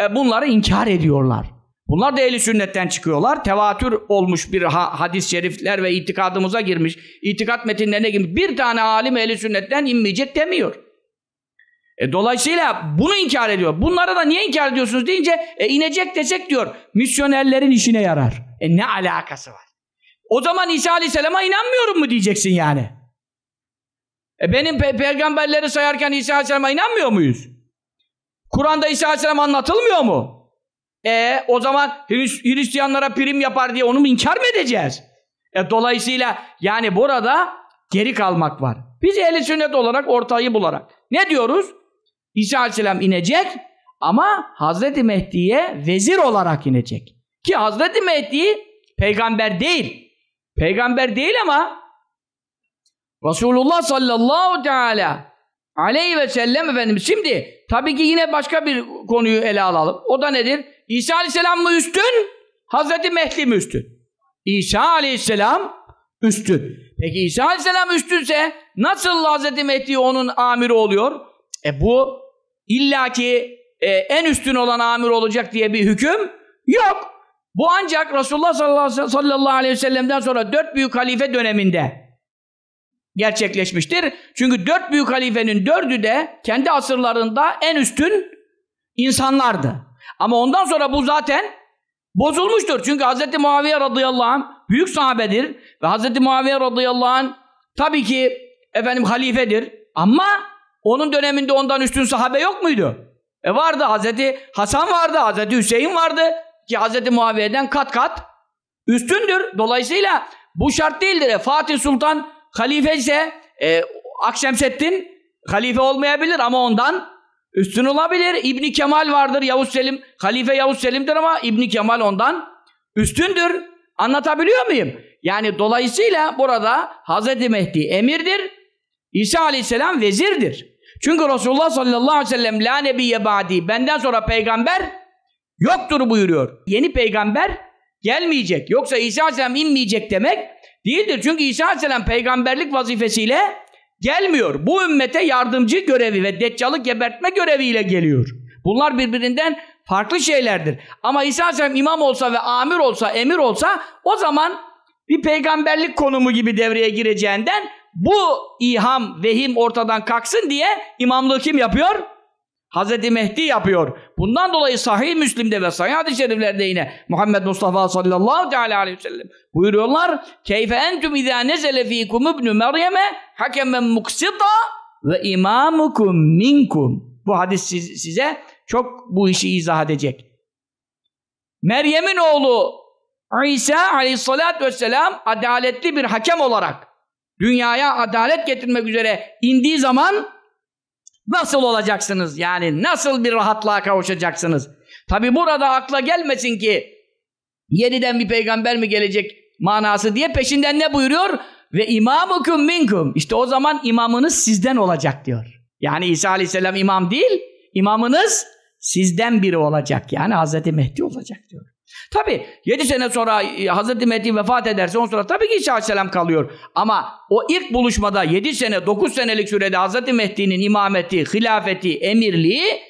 E bunları inkar ediyorlar. Bunlar da ehli sünnetten çıkıyorlar. Tevatür olmuş bir ha hadis-i şerifler ve itikadımıza girmiş. İtikat metinlerine girmiş. Bir tane alim ehli sünnetten inmeyecek demiyor. E dolayısıyla bunu inkar ediyor. Bunlara da niye inkar ediyorsunuz deyince e inecek desek diyor. Misyonerlerin işine yarar. E ne alakası var? O zaman İsa Aleyhisselam'a inanmıyorum mu diyeceksin yani? E benim pe peygamberleri sayarken İsa Aleyhisselam'a inanmıyor muyuz? Kur'an'da İsa Aleyhisselam anlatılmıyor mu? E o zaman Hristiyanlara prim yapar diye onu mu inkar mı edeceğiz? E dolayısıyla yani burada geri kalmak var. Biz ehli sünnet olarak ortayı bularak. Ne diyoruz? İsa Aleyhisselam inecek ama Hazreti Mehdi'ye vezir olarak inecek. Ki Hazreti Mehdi peygamber değil. Peygamber değil ama Resulullah sallallahu teala aleyhi ve sellem Efendimiz. Şimdi tabii ki yine başka bir konuyu ele alalım. O da nedir? İsa aleyhisselam mı üstün? Hazreti Mehdi mi üstün? İsa aleyhisselam üstün. Peki İsa aleyhisselam üstünse nasıl Hazreti Mehdi onun amiri oluyor? E bu illaki e, en üstün olan amir olacak diye bir hüküm yok. Bu ancak Resulullah sallallahu aleyhi ve sellem'den sonra dört büyük halife döneminde gerçekleşmiştir. Çünkü dört büyük halifenin dördü de kendi asırlarında en üstün insanlardı. Ama ondan sonra bu zaten bozulmuştur. Çünkü Hz. Muaviye radıyallahu anh büyük sahabedir ve Hz. Muaviye radıyallahu anh tabii ki efendim halifedir ama onun döneminde ondan üstün sahabe yok muydu? E vardı. Hazreti Hasan vardı. Hazreti Hüseyin vardı. Ki Hazreti Muaviye'den kat kat üstündür. Dolayısıyla bu şart değildir. E, Fatih Sultan halife ise e, Akşemseddin halife olmayabilir ama ondan üstün olabilir. İbni Kemal vardır. Yavuz Selim. Halife Yavuz Selim'dir ama İbni Kemal ondan üstündür. Anlatabiliyor muyum? Yani dolayısıyla burada Hazreti Mehdi emirdir. İsa Aleyhisselam vezirdir. Çünkü Resulullah sallallahu aleyhi ve sellem la nebiyye ba'di benden sonra peygamber yoktur buyuruyor. Yeni peygamber gelmeyecek. Yoksa İsa aleyhisselam inmeyecek demek değildir. Çünkü İsa aleyhisselam peygamberlik vazifesiyle gelmiyor. Bu ümmete yardımcı görevi ve deccalı gebertme göreviyle geliyor. Bunlar birbirinden farklı şeylerdir. Ama İsa aleyhisselam imam olsa ve amir olsa, emir olsa o zaman bir peygamberlik konumu gibi devreye gireceğinden bu iham, vehim ortadan kalksın diye imamlığı kim yapıyor? Hazreti Mehdi yapıyor. Bundan dolayı sahih Müslim'de ve sahih hadis-i şeriflerde yine Muhammed Mustafa sallallahu teala aleyhi ve sellem buyuruyorlar. Keyfe entum izâ nezele fîkum ibnü Meryem'e hakemen muksita ve imamukum minkum. Bu hadis size çok bu işi izah edecek. Meryem'in oğlu İsa aleyhissalatü vesselam adaletli bir hakem olarak dünyaya adalet getirmek üzere indiği zaman nasıl olacaksınız? Yani nasıl bir rahatlığa kavuşacaksınız? Tabi burada akla gelmesin ki yeniden bir peygamber mi gelecek manası diye peşinden ne buyuruyor? Ve imamukum minkum. İşte o zaman imamınız sizden olacak diyor. Yani İsa Aleyhisselam imam değil, imamınız sizden biri olacak. Yani Hazreti Mehdi olacak diyor. Tabi 7 sene sonra e, Hazreti Mehdi vefat ederse on sonra tabii ki İsa Aleyhisselam kalıyor. Ama o ilk buluşmada 7 sene 9 senelik sürede Hazreti Mehdi'nin imameti, hilafeti, emirliği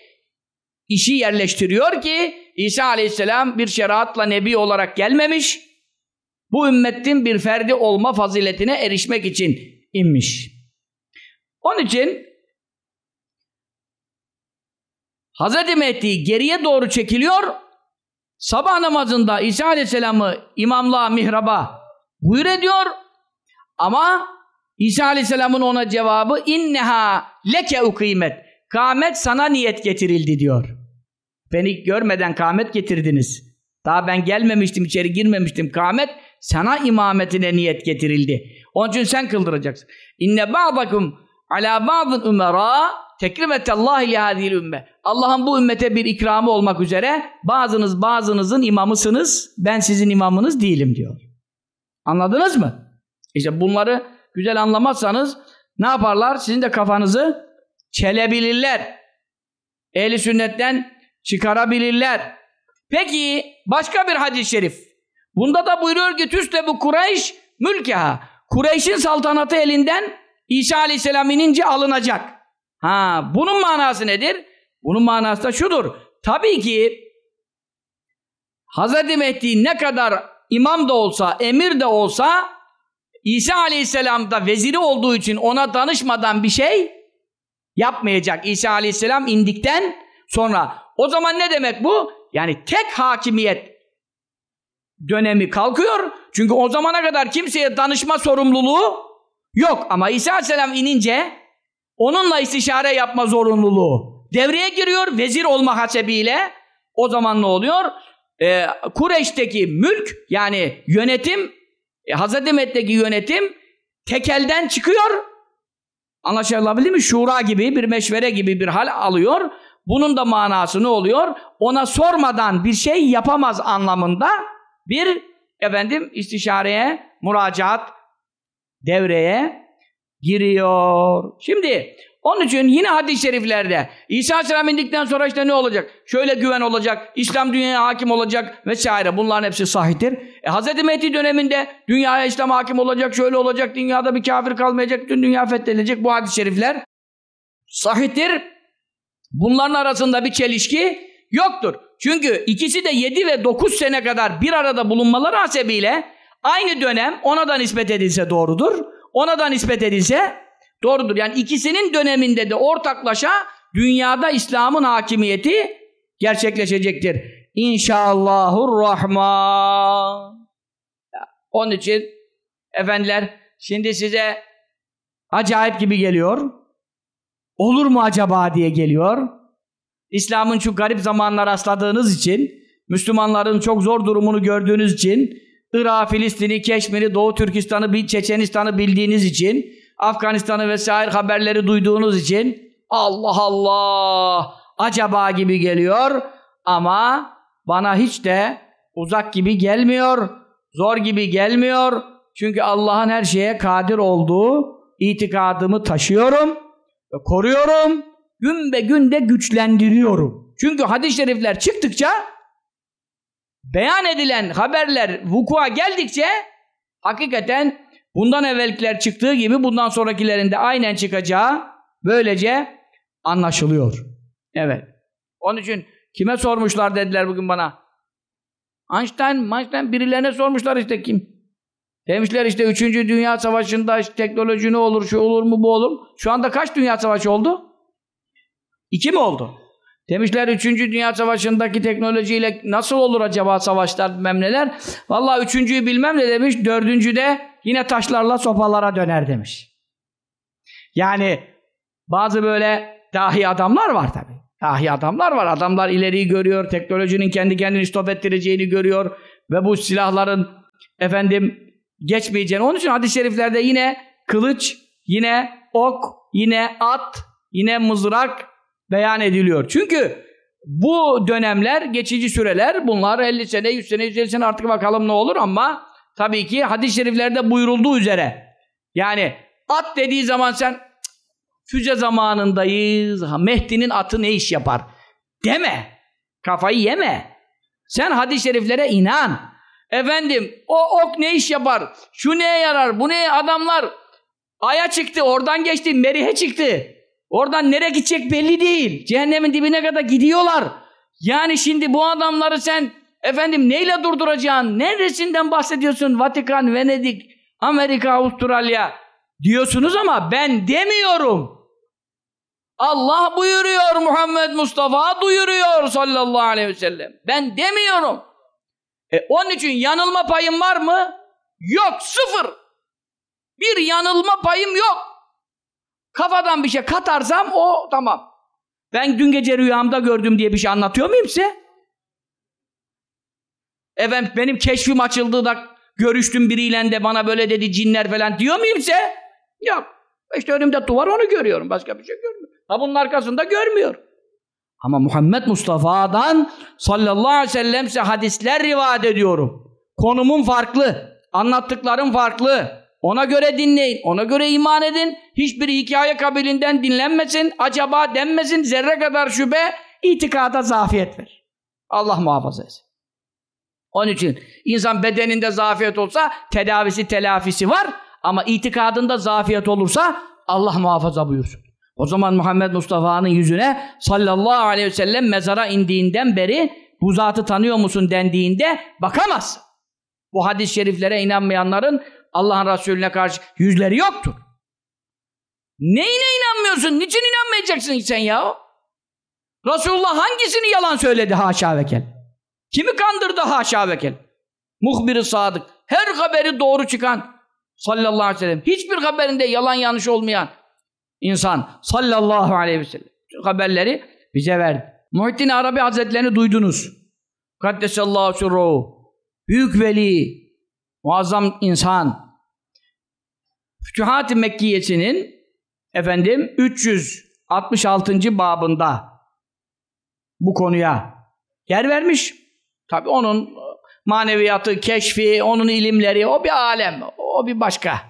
işi yerleştiriyor ki İsa Aleyhisselam bir şeriatla nebi olarak gelmemiş. Bu ümmetin bir ferdi olma faziletine erişmek için inmiş. Onun için Hazreti Mehdi geriye doğru çekiliyor. Sabah namazında İsa Aleyhisselam'ı imamlığa, mihraba buyur ediyor. Ama İsa Aleyhisselam'ın ona cevabı inneha leke ukimet. Kâmet sana niyet getirildi diyor. Beni görmeden kâmet getirdiniz. Daha ben gelmemiştim, içeri girmemiştim. Kâmet sana imametine niyet getirildi. Onun için sen kıldıracaksın. İnne ba'dakum ala ba'dın umera tekrimetellahi lihâzîl ümme. Allah'ın bu ümmete bir ikramı olmak üzere bazınız bazınızın imamısınız, ben sizin imamınız değilim diyor. Anladınız mı? İşte bunları güzel anlamazsanız ne yaparlar? Sizin de kafanızı çelebilirler. Ehli sünnetten çıkarabilirler. Peki başka bir hadis-i şerif. Bunda da buyuruyor ki tüste bu Kureyş mülkeha. Kureyş'in saltanatı elinden İsa Aleyhisselam inince alınacak. Ha, bunun manası nedir? Bunun manası da şudur. Tabii ki Hz. Mehdi ne kadar imam da olsa, emir de olsa İsa Aleyhisselam da veziri olduğu için ona danışmadan bir şey yapmayacak. İsa Aleyhisselam indikten sonra. O zaman ne demek bu? Yani tek hakimiyet dönemi kalkıyor. Çünkü o zamana kadar kimseye danışma sorumluluğu yok. Ama İsa Aleyhisselam inince onunla istişare yapma zorunluluğu devreye giriyor. Vezir olma hasebiyle o zaman ne oluyor? Ee, Kureş'teki mülk yani yönetim e, Hazreti Mehmet'teki yönetim tekelden çıkıyor. Anlaşılabildi mi? Şura gibi bir meşvere gibi bir hal alıyor. Bunun da manası ne oluyor? Ona sormadan bir şey yapamaz anlamında bir efendim istişareye, müracaat devreye giriyor. Şimdi onun için yine hadis-i şeriflerde İsa Aleyhisselam indikten sonra işte ne olacak? Şöyle güven olacak, İslam dünyaya hakim olacak vesaire. Bunların hepsi sahihtir. E, Hz. Mehdi döneminde dünyaya İslam hakim olacak, şöyle olacak, dünyada bir kafir kalmayacak, bütün dünya fethedilecek bu hadis-i şerifler sahihtir. Bunların arasında bir çelişki yoktur. Çünkü ikisi de 7 ve 9 sene kadar bir arada bulunmaları hasebiyle aynı dönem ona da nispet edilse doğrudur. Ona da nispet edilse doğrudur. Yani ikisinin döneminde de ortaklaşa dünyada İslam'ın hakimiyeti gerçekleşecektir. İnşallahurrahman. Onun için efendiler şimdi size acayip gibi geliyor. Olur mu acaba diye geliyor. İslam'ın şu garip zamanlar rastladığınız için, Müslümanların çok zor durumunu gördüğünüz için, Irak, Filistin'i, Keşmir'i, Doğu Türkistan'ı, Çeçenistan'ı bildiğiniz için, Afganistan'ı vesaire haberleri duyduğunuz için Allah Allah acaba gibi geliyor ama bana hiç de uzak gibi gelmiyor, zor gibi gelmiyor. Çünkü Allah'ın her şeye kadir olduğu itikadımı taşıyorum ve koruyorum. Gün be gün de güçlendiriyorum. Çünkü hadis-i şerifler çıktıkça beyan edilen haberler vukua geldikçe hakikaten bundan evvelkiler çıktığı gibi bundan sonrakilerin de aynen çıkacağı böylece anlaşılıyor. Evet. Onun için kime sormuşlar dediler bugün bana. Einstein, Einstein birilerine sormuşlar işte kim? Demişler işte 3. Dünya Savaşı'nda işte teknoloji ne olur, şu olur mu, bu olur mu? Şu anda kaç Dünya Savaşı oldu? İki mi oldu? Demişler 3. Dünya Savaşı'ndaki teknolojiyle nasıl olur acaba savaşlar bilmem neler. Valla üçüncüyü bilmem ne demiş. Dördüncü de yine taşlarla sopalara döner demiş. Yani bazı böyle dahi adamlar var tabi. Dahi adamlar var. Adamlar ileriyi görüyor. Teknolojinin kendi kendini stop ettireceğini görüyor. Ve bu silahların efendim geçmeyeceğini. Onun için hadis-i şeriflerde yine kılıç, yine ok, yine at, yine mızrak beyan ediliyor. Çünkü bu dönemler, geçici süreler, bunlar 50 sene, 100 sene, 150 sene artık bakalım ne olur ama tabii ki hadis-i şeriflerde buyurulduğu üzere yani at dediği zaman sen füze zamanındayız, Mehdi'nin atı ne iş yapar deme. Kafayı yeme. Sen hadis-i şeriflere inan. Efendim o ok ne iş yapar? Şu neye yarar? Bu neye? Adamlar aya çıktı, oradan geçti, Merih'e çıktı. Oradan nereye gidecek belli değil. Cehennemin dibine kadar gidiyorlar. Yani şimdi bu adamları sen efendim neyle durduracaksın? Neresinden bahsediyorsun? Vatikan, Venedik, Amerika, Avustralya diyorsunuz ama ben demiyorum. Allah buyuruyor, Muhammed Mustafa duyuruyor sallallahu aleyhi ve sellem. Ben demiyorum. E, onun için yanılma payım var mı? Yok, sıfır. Bir yanılma payım yok. Kafadan bir şey katarsam o tamam. Ben dün gece rüyamda gördüm diye bir şey anlatıyor muyum size? Efendim benim keşfim açıldı da görüştüm biriyle de bana böyle dedi cinler falan diyor muyum size? Yok. İşte önümde duvar onu görüyorum. Başka bir şey görmüyorum. Ha bunun arkasında görmüyor. Ama Muhammed Mustafa'dan sallallahu aleyhi ve sellem hadisler rivayet ediyorum. Konumun farklı. Anlattıklarım farklı. Ona göre dinleyin. Ona göre iman edin. Hiçbir hikaye kabilinden dinlenmesin. Acaba denmesin. Zerre kadar şüphe itikada zafiyet ver. Allah muhafaza etsin. Onun için insan bedeninde zafiyet olsa tedavisi telafisi var. Ama itikadında zafiyet olursa Allah muhafaza buyursun. O zaman Muhammed Mustafa'nın yüzüne sallallahu aleyhi ve sellem mezara indiğinden beri bu zatı tanıyor musun dendiğinde bakamaz. Bu hadis-i şeriflere inanmayanların Allah'ın Resulüne karşı yüzleri yoktur. Neyine inanmıyorsun? Niçin inanmayacaksın sen ya? Resulullah hangisini yalan söyledi haşa ve kel? Kimi kandırdı haşa ve kel? Muhbir-i sadık. Her haberi doğru çıkan sallallahu aleyhi ve sellem. Hiçbir haberinde yalan yanlış olmayan insan sallallahu aleyhi ve sellem. haberleri bize verdi. Muhittin Arabi Hazretlerini duydunuz. Kaddesallahu sürruhu. Büyük veli, muazzam insan. Fütühat-ı Mekkiyesi'nin efendim 366. babında bu konuya yer vermiş. Tabi onun maneviyatı, keşfi, onun ilimleri o bir alem, o bir başka.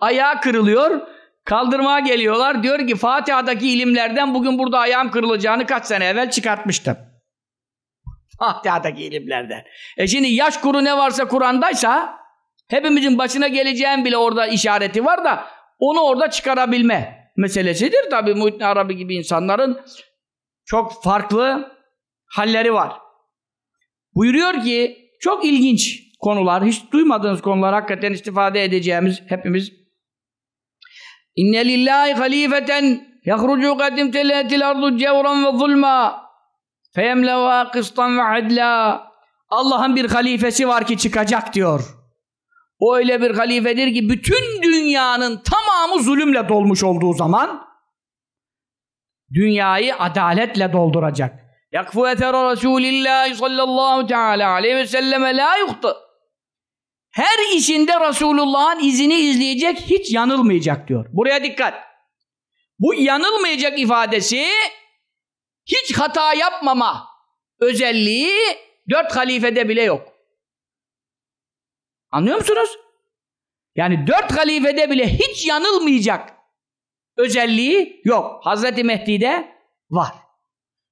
Ayağı kırılıyor, kaldırmaya geliyorlar. Diyor ki Fatiha'daki ilimlerden bugün burada ayağım kırılacağını kaç sene evvel çıkartmıştım. Fatiha'daki ilimlerden. E şimdi yaş kuru ne varsa Kur'an'daysa hepimizin başına geleceğin bile orada işareti var da onu orada çıkarabilme meselesidir. Tabi Muhittin Arabi gibi insanların çok farklı halleri var. Buyuruyor ki çok ilginç konular, hiç duymadığınız konular hakikaten istifade edeceğimiz hepimiz. İnne lillahi halifeten yahrucu kadim teletil ardu cevran ve zulma kıstan ve adla Allah'ın bir halifesi var ki çıkacak diyor. O öyle bir halifedir ki bütün dünyanın tamamı zulümle dolmuş olduğu zaman dünyayı adaletle dolduracak. Yakfu etere Resulillah sallallahu teala aleyhi ve selleme la yuhtı. Her işinde Resulullah'ın izini izleyecek, hiç yanılmayacak diyor. Buraya dikkat. Bu yanılmayacak ifadesi hiç hata yapmama özelliği dört halifede bile yok. Anlıyor musunuz? Yani dört halifede bile hiç yanılmayacak özelliği yok. Hazreti Mehdi'de var.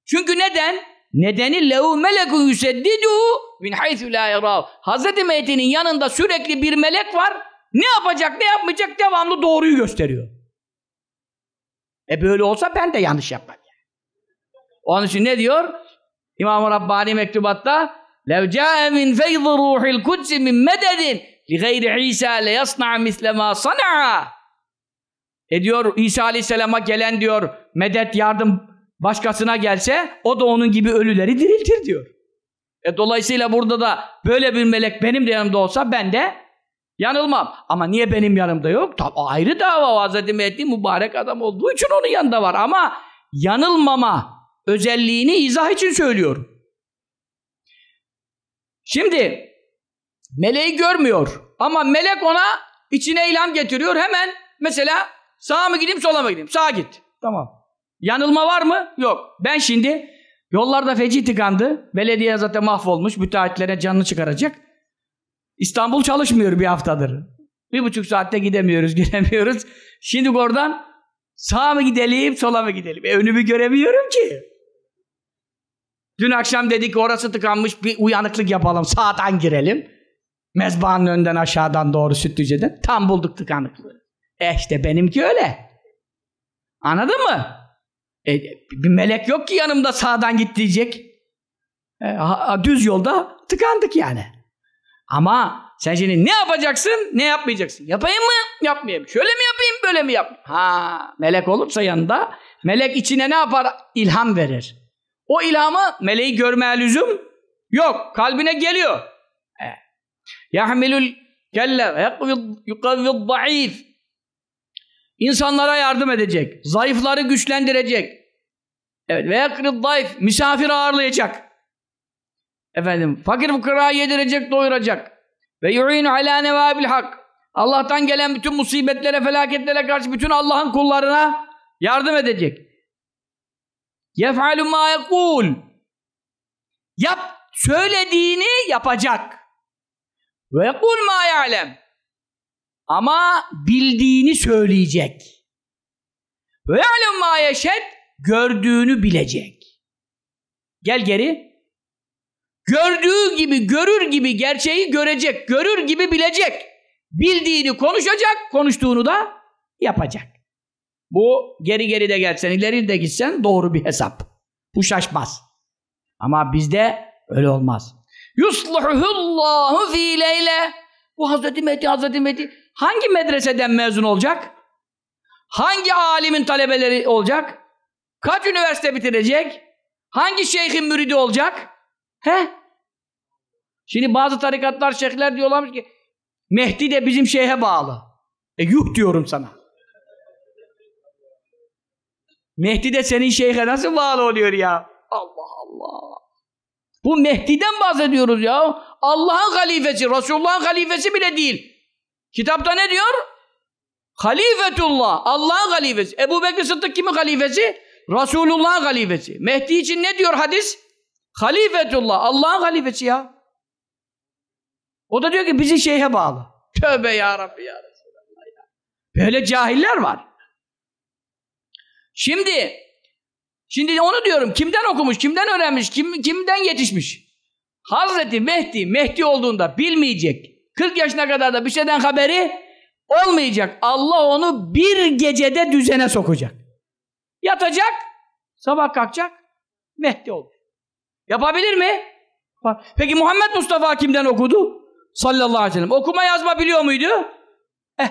Çünkü neden? Nedeni lehu melekun yuseddidu min haythu la yarav. Hazreti Mehdi'nin yanında sürekli bir melek var. Ne yapacak, ne yapmayacak devamlı doğruyu gösteriyor. E böyle olsa ben de yanlış yapmam. Onun için ne diyor? İmam-ı Rabbani mektubatta لَوْ جَاءَ مِنْ فَيْضِ رُوحِ الْكُدْسِ مِنْ مَدَدٍ لِغَيْرِ عِيسَى لَيَصْنَعَ مِثْلَ مَا صَنَعَ E diyor İsa Aleyhisselam'a gelen diyor medet yardım başkasına gelse o da onun gibi ölüleri diriltir diyor. E dolayısıyla burada da böyle bir melek benim de yanımda olsa ben de yanılmam. Ama niye benim yanımda yok? Tabi ayrı dava Hazreti Mehdi mübarek adam olduğu için onun yanında var ama yanılmama özelliğini izah için söylüyorum. Şimdi meleği görmüyor ama melek ona içine ilham getiriyor. Hemen mesela sağa mı gideyim sola mı gideyim? Sağa git. Tamam. Yanılma var mı? Yok. Ben şimdi yollarda feci tıkandı. Belediye zaten mahvolmuş. Müteahhitlere canını çıkaracak. İstanbul çalışmıyor bir haftadır. Bir buçuk saatte gidemiyoruz, giremiyoruz. Şimdi oradan sağa mı gidelim, sola mı gidelim? E, önümü göremiyorum ki. Dün akşam dedik orası tıkanmış bir uyanıklık yapalım. Sağdan girelim. Mezbahanın önden aşağıdan doğru Sütlüce'den. Tam bulduk tıkanıklığı. E işte benimki öyle. Anladın mı? E, bir melek yok ki yanımda sağdan git diyecek. E, ha, düz yolda tıkandık yani. Ama sen şimdi ne yapacaksın, ne yapmayacaksın? Yapayım mı, yapmayayım? Şöyle mi yapayım, böyle mi yapayım? Ha, melek olursa yanında, melek içine ne yapar? İlham verir. O ilhamı meleği görmeye lüzum yok. Kalbine geliyor. Yahmilul kelle yukavvid zayıf. İnsanlara yardım edecek. Zayıfları güçlendirecek. Evet. Ve yakrid zayıf. Misafir ağırlayacak. Efendim. Fakir fukara yedirecek, doyuracak. Ve yu'inu ala nevabil hak. Allah'tan gelen bütün musibetlere, felaketlere karşı bütün Allah'ın kullarına yardım edecek. Yef'alu ma yekul. Yap, söylediğini yapacak. Ve yekul ma. Ama bildiğini söyleyecek. Ve ya'lem ma. Gördüğünü bilecek. Gel geri. Gördüğü gibi, görür gibi gerçeği görecek. Görür gibi bilecek. Bildiğini konuşacak, konuştuğunu da yapacak. Bu geri geri de gelsen, ileri de gitsen doğru bir hesap. Bu şaşmaz. Ama bizde öyle olmaz. Yusluhuhullahu fi leyle. Bu Hazreti Mehdi, Hazreti Mehdi hangi medreseden mezun olacak? Hangi alimin talebeleri olacak? Kaç üniversite bitirecek? Hangi şeyhin müridi olacak? He? Şimdi bazı tarikatlar, şeyhler diyorlarmış ki Mehdi de bizim şeyhe bağlı. E yuh diyorum sana. Mehdi de senin şeyhe nasıl bağlı oluyor ya? Allah Allah. Bu Mehdi'den bahsediyoruz ya. Allah'ın halifesi, Resulullah'ın halifesi bile değil. Kitapta ne diyor? Halifetullah, Allah'ın halifesi. Ebu Bekir Sıddık kimin halifesi? Resulullah'ın halifesi. Mehdi için ne diyor hadis? Halifetullah, Allah'ın halifesi ya. O da diyor ki bizi şeyhe bağlı. Tövbe ya Rabbi ya Resulallah ya. Böyle cahiller var. Şimdi Şimdi onu diyorum. Kimden okumuş, kimden öğrenmiş, kim, kimden yetişmiş? Hazreti Mehdi, Mehdi olduğunda bilmeyecek. 40 yaşına kadar da bir şeyden haberi olmayacak. Allah onu bir gecede düzene sokacak. Yatacak, sabah kalkacak, Mehdi olur. Yapabilir mi? Peki Muhammed Mustafa kimden okudu? Sallallahu aleyhi ve sellem. Okuma yazma biliyor muydu? Eh.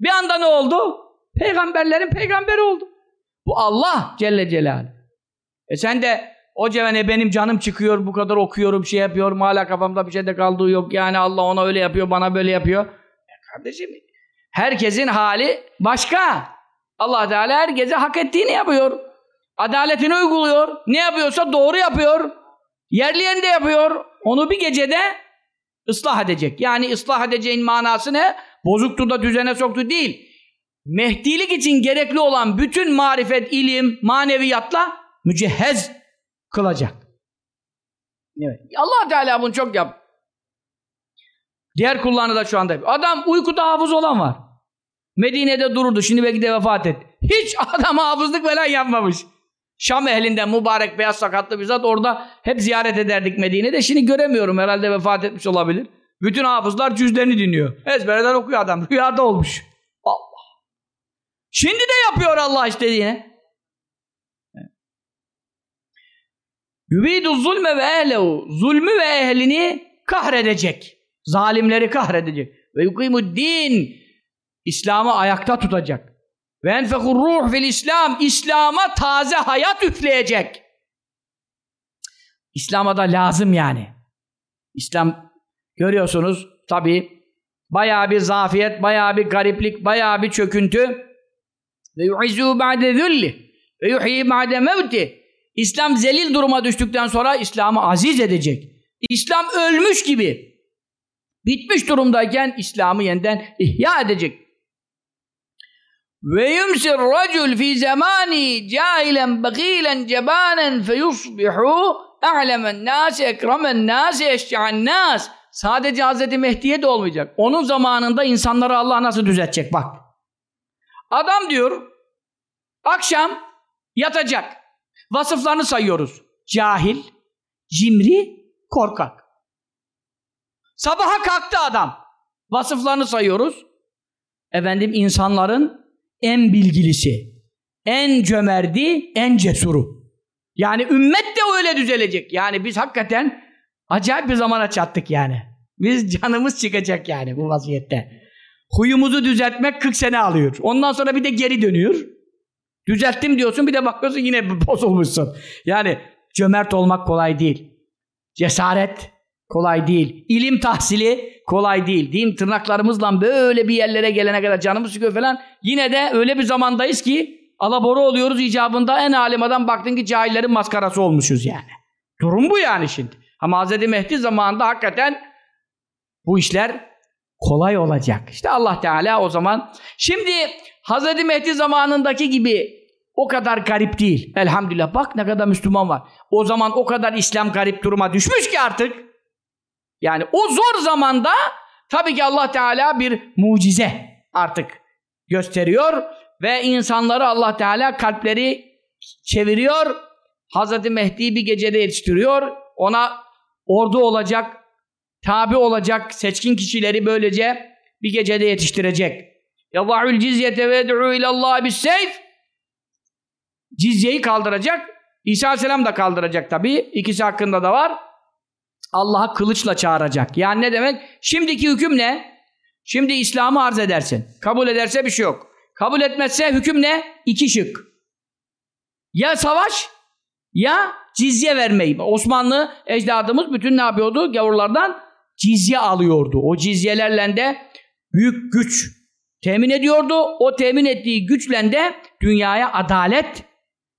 Bir anda ne oldu? Peygamberlerin peygamberi oldu. Bu Allah Celle Celaluhu. E sen de o cevene benim canım çıkıyor, bu kadar okuyorum, şey yapıyorum, hala kafamda bir şey de kaldığı yok. Yani Allah ona öyle yapıyor, bana böyle yapıyor. E kardeşim, herkesin hali başka. Allah Teala herkese hak ettiğini yapıyor. Adaletini uyguluyor. Ne yapıyorsa doğru yapıyor. Yerli yerinde yapıyor. Onu bir gecede ıslah edecek. Yani ıslah edeceğin manası ne? Bozuktu da düzene soktu değil. Mehdilik için gerekli olan bütün marifet, ilim, maneviyatla mücehhez kılacak. Evet. allah Teala bunu çok yap. Diğer kullarını da şu anda yapıyor. Adam uykuda hafız olan var. Medine'de dururdu. Şimdi belki de vefat etti. Hiç adam hafızlık falan yapmamış. Şam ehlinden mübarek beyaz sakatlı bir zat orada hep ziyaret ederdik Medine'de. Şimdi göremiyorum. Herhalde vefat etmiş olabilir. Bütün hafızlar cüzlerini dinliyor. Ezberden okuyor adam. Rüyada olmuş. Şimdi de yapıyor Allah istediğini. Yübidu zulme ve ehlehu. Zulmü ve ehlini kahredecek. Zalimleri kahredecek. Ve yukimuddin. İslam'ı ayakta tutacak. Ve enfekur ruh fil İslam. İslam'a taze hayat üfleyecek. İslam'a da lazım yani. İslam görüyorsunuz tabi bayağı bir zafiyet, bayağı bir gariplik, bayağı bir çöküntü. Ve yu'izzu ba'de zülli ve yuhyi ba'de mevti. İslam zelil duruma düştükten sonra İslam'ı aziz edecek. İslam ölmüş gibi. Bitmiş durumdayken İslam'ı yeniden ihya edecek. Ve yumsir racul fi zamani cahilen bagilen cebanen feyusbihu a'lemen nâsi ekremen nâsi eşce'an nâs Sadece Hz. Mehdi'ye de olmayacak. Onun zamanında insanları Allah nasıl düzeltecek bak. Adam diyor akşam yatacak. Vasıflarını sayıyoruz. Cahil, cimri, korkak. Sabaha kalktı adam. Vasıflarını sayıyoruz. Efendim insanların en bilgilisi, en cömerdi, en cesuru. Yani ümmet de öyle düzelecek. Yani biz hakikaten acayip bir zamana çattık yani. Biz canımız çıkacak yani bu vaziyette. Huyumuzu düzeltmek 40 sene alıyor. Ondan sonra bir de geri dönüyor. Düzelttim diyorsun bir de bakıyorsun yine bozulmuşsun. Yani cömert olmak kolay değil. Cesaret kolay değil. İlim tahsili kolay değil. Din tırnaklarımızla böyle bir yerlere gelene kadar canımız sıkıyor falan. Yine de öyle bir zamandayız ki alabora oluyoruz icabında en alim adam baktın ki cahillerin maskarası olmuşuz yani. Durum bu yani şimdi. Ama Hz. Mehdi zamanında hakikaten bu işler kolay olacak. İşte Allah Teala o zaman. Şimdi Hz. Mehdi zamanındaki gibi o kadar garip değil. Elhamdülillah bak ne kadar Müslüman var. O zaman o kadar İslam garip duruma düşmüş ki artık. Yani o zor zamanda tabii ki Allah Teala bir mucize artık gösteriyor ve insanları Allah Teala kalpleri çeviriyor. Hazreti Mehdi'yi bir gecede yetiştiriyor. Ona ordu olacak, tabi olacak seçkin kişileri böylece bir gecede yetiştirecek. Yada'ul cizyete ve ed'u ilallah bis seyf Cizyeyi kaldıracak. İsa Aleyhisselam da kaldıracak tabii. İkisi hakkında da var. Allah'a kılıçla çağıracak. Yani ne demek? Şimdiki hüküm ne? Şimdi İslam'ı arz edersin. Kabul ederse bir şey yok. Kabul etmezse hüküm ne? İki şık. Ya savaş ya cizye vermeyi. Osmanlı ecdadımız bütün ne yapıyordu? Gavurlardan cizye alıyordu. O cizyelerle de büyük güç temin ediyordu. O temin ettiği güçle de dünyaya adalet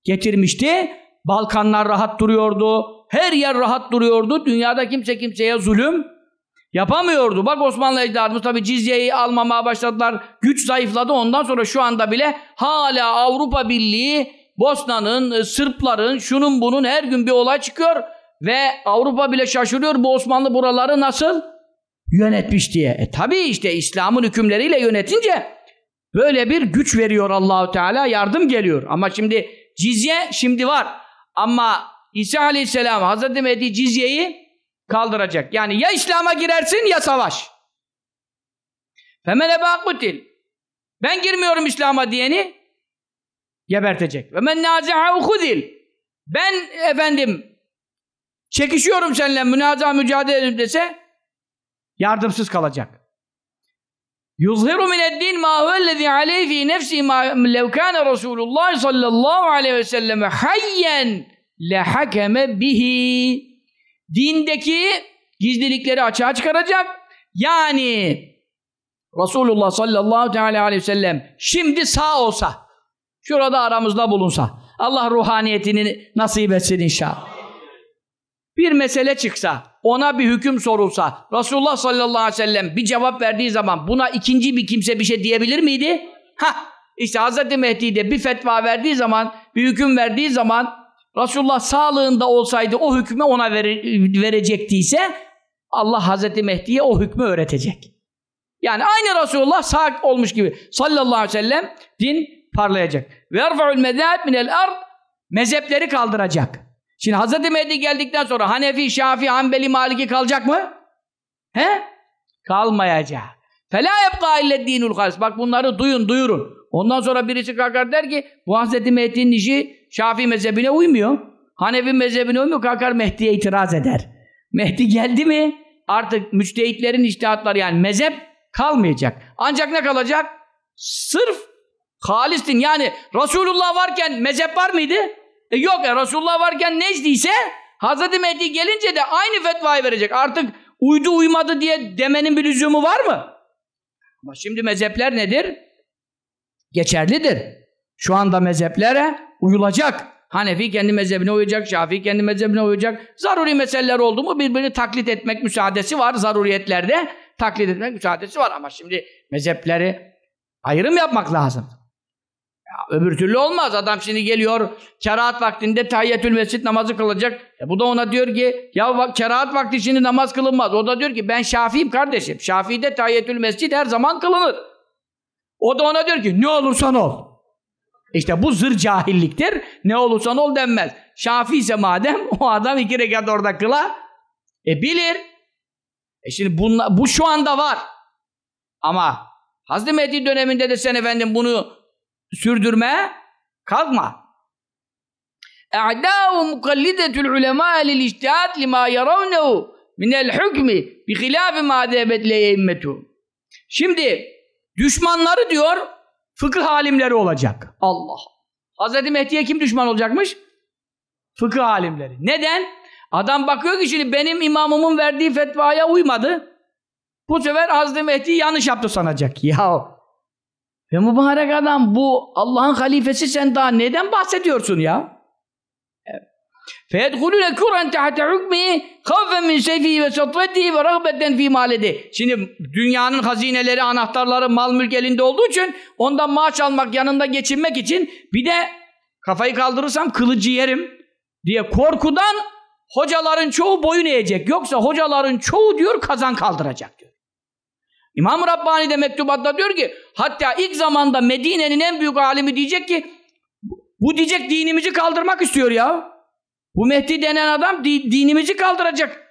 getirmişti. Balkanlar rahat duruyordu. Her yer rahat duruyordu. Dünyada kimse kimseye zulüm yapamıyordu. Bak Osmanlı ecdadımız tabi cizyeyi almamaya başladılar. Güç zayıfladı. Ondan sonra şu anda bile hala Avrupa Birliği Bosna'nın, Sırpların, şunun bunun her gün bir olay çıkıyor ve Avrupa bile şaşırıyor bu Osmanlı buraları nasıl yönetmiş diye. E tabi işte İslam'ın hükümleriyle yönetince böyle bir güç veriyor Allahu Teala yardım geliyor. Ama şimdi cizye şimdi var. Ama İsa Aleyhisselam Hazreti Mehdi cizyeyi kaldıracak. Yani ya İslam'a girersin ya savaş. Femene bakutil. Ben girmiyorum İslam'a diyeni gebertecek. Ve men nazi'ahu hudil. Ben efendim çekişiyorum seninle münaza mücadele edin dese yardımsız kalacak. Yuzhiru mineddin ma huvellezî aleyhi fî nefsî ma lev Resûlullah sallallahu aleyhi ve sellem hayyen lehakeme bihi. Dindeki gizlilikleri açığa çıkaracak. Yani Resulullah sallallahu aleyhi ve sellem şimdi sağ olsa şurada aramızda bulunsa Allah ruhaniyetini nasip etsin inşallah. Bir mesele çıksa, ona bir hüküm sorulsa, Resulullah sallallahu aleyhi ve sellem bir cevap verdiği zaman buna ikinci bir kimse bir şey diyebilir miydi? Ha, işte Hz. Mehdi de bir fetva verdiği zaman, bir hüküm verdiği zaman Resulullah sağlığında olsaydı o hükmü ona ver verecektiyse Allah Hazreti Mehdi'ye o hükmü öğretecek. Yani aynı Resulullah sağ olmuş gibi sallallahu aleyhi ve sellem din parlayacak. Ve erfa'ul medâb minel ard mezhepleri kaldıracak. Şimdi Hazreti Mehdi geldikten sonra Hanefi, Şafi, Hanbeli, Maliki kalacak mı? He? Kalmayacak. Fela yebqa ille dinul halis. Bak bunları duyun, duyurun. Ondan sonra birisi kalkar der ki bu Hazreti Mehdi'nin işi Şafii mezhebine uymuyor. Hanefi mezhebine uymuyor. Kalkar Mehdi'ye itiraz eder. Mehdi geldi mi artık müçtehitlerin iştihatları yani mezhep kalmayacak. Ancak ne kalacak? Sırf halistin yani Resulullah varken mezhep var mıydı? E yok ya Resulullah varken necdiyse Hazreti Mehdi gelince de aynı fetvayı verecek. Artık uydu uymadı diye demenin bir lüzumu var mı? Ama şimdi mezhepler nedir? Geçerlidir. Şu anda mezheplere uyulacak. Hanefi kendi mezhebine uyacak, Şafii kendi mezhebine uyacak. Zaruri meseleler oldu mu birbirini taklit etmek müsaadesi var zaruriyetlerde. taklit etmek müsaadesi var. Ama şimdi mezhepleri ayrım yapmak lazım. Öbür türlü olmaz. Adam şimdi geliyor kerahat vaktinde tahiyyetül mescid namazı kılacak. E bu da ona diyor ki ya kerahat vakti şimdi namaz kılınmaz. O da diyor ki ben Şafii'yim kardeşim. Şafii'de tahiyyetül mescid her zaman kılınır. O da ona diyor ki ne olursan ol. İşte bu zır cahilliktir. Ne olursan ol denmez. Şafii ise madem o adam iki rekat orada kıla e bilir. E şimdi bunla, bu şu anda var. Ama Hazreti Mehdi döneminde de sen efendim bunu sürdürmeye kalkma. اَعْدَاءُ مُقَلِّدَةُ الْعُلَمَاءِ لِلْاِجْتِهَادِ لِمَا يَرَوْنَهُ مِنَ الْحُكْمِ بِخِلَافِ مَا دَيَبَتْ لَيَيْمَّتُهُ Şimdi düşmanları diyor fıkıh alimleri olacak. Allah. Hazreti Mehdi'ye kim düşman olacakmış? Fıkıh alimleri. Neden? Adam bakıyor ki şimdi benim imamımın verdiği fetvaya uymadı. Bu sefer Hazreti Mehdi yanlış yaptı sanacak. Ya ve mübarek adam bu Allah'ın halifesi sen daha neden bahsediyorsun ya? فَيَدْخُلُونَ كُرًا تَحْتَ حُكْمِهِ خَوْفًا مِنْ سَيْفِهِ وَسَطْوَتِهِ وَرَغْبَةً ف۪ي مَالِدِهِ Şimdi dünyanın hazineleri, anahtarları, mal mülk elinde olduğu için ondan maaş almak, yanında geçinmek için bir de kafayı kaldırırsam kılıcı yerim diye korkudan hocaların çoğu boyun eğecek. Yoksa hocaların çoğu diyor kazan kaldıracak diyor. İmam Rabbani de mektubatta diyor ki hatta ilk zamanda Medine'nin en büyük alimi diyecek ki bu diyecek dinimizi kaldırmak istiyor ya. Bu Mehdi denen adam di dinimizi kaldıracak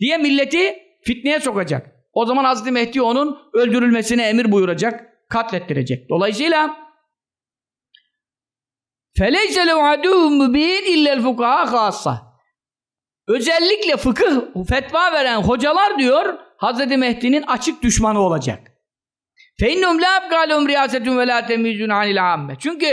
diye milleti fitneye sokacak. O zaman Hazreti Mehdi onun öldürülmesine emir buyuracak, katlettirecek. Dolayısıyla فَلَيْسَ لَوْ عَدُوهُ مُب۪ينَ اِلَّا الْفُقَهَا خَاصَّةً Özellikle fıkıh, fetva veren hocalar diyor, Hazreti Mehdi'nin açık düşmanı olacak. فَاِنَّهُمْ لَا اَبْقَى لَهُمْ رِيَاسَةٌ وَلَا تَمِيزُونَ عَنِ الْعَامَّةِ Çünkü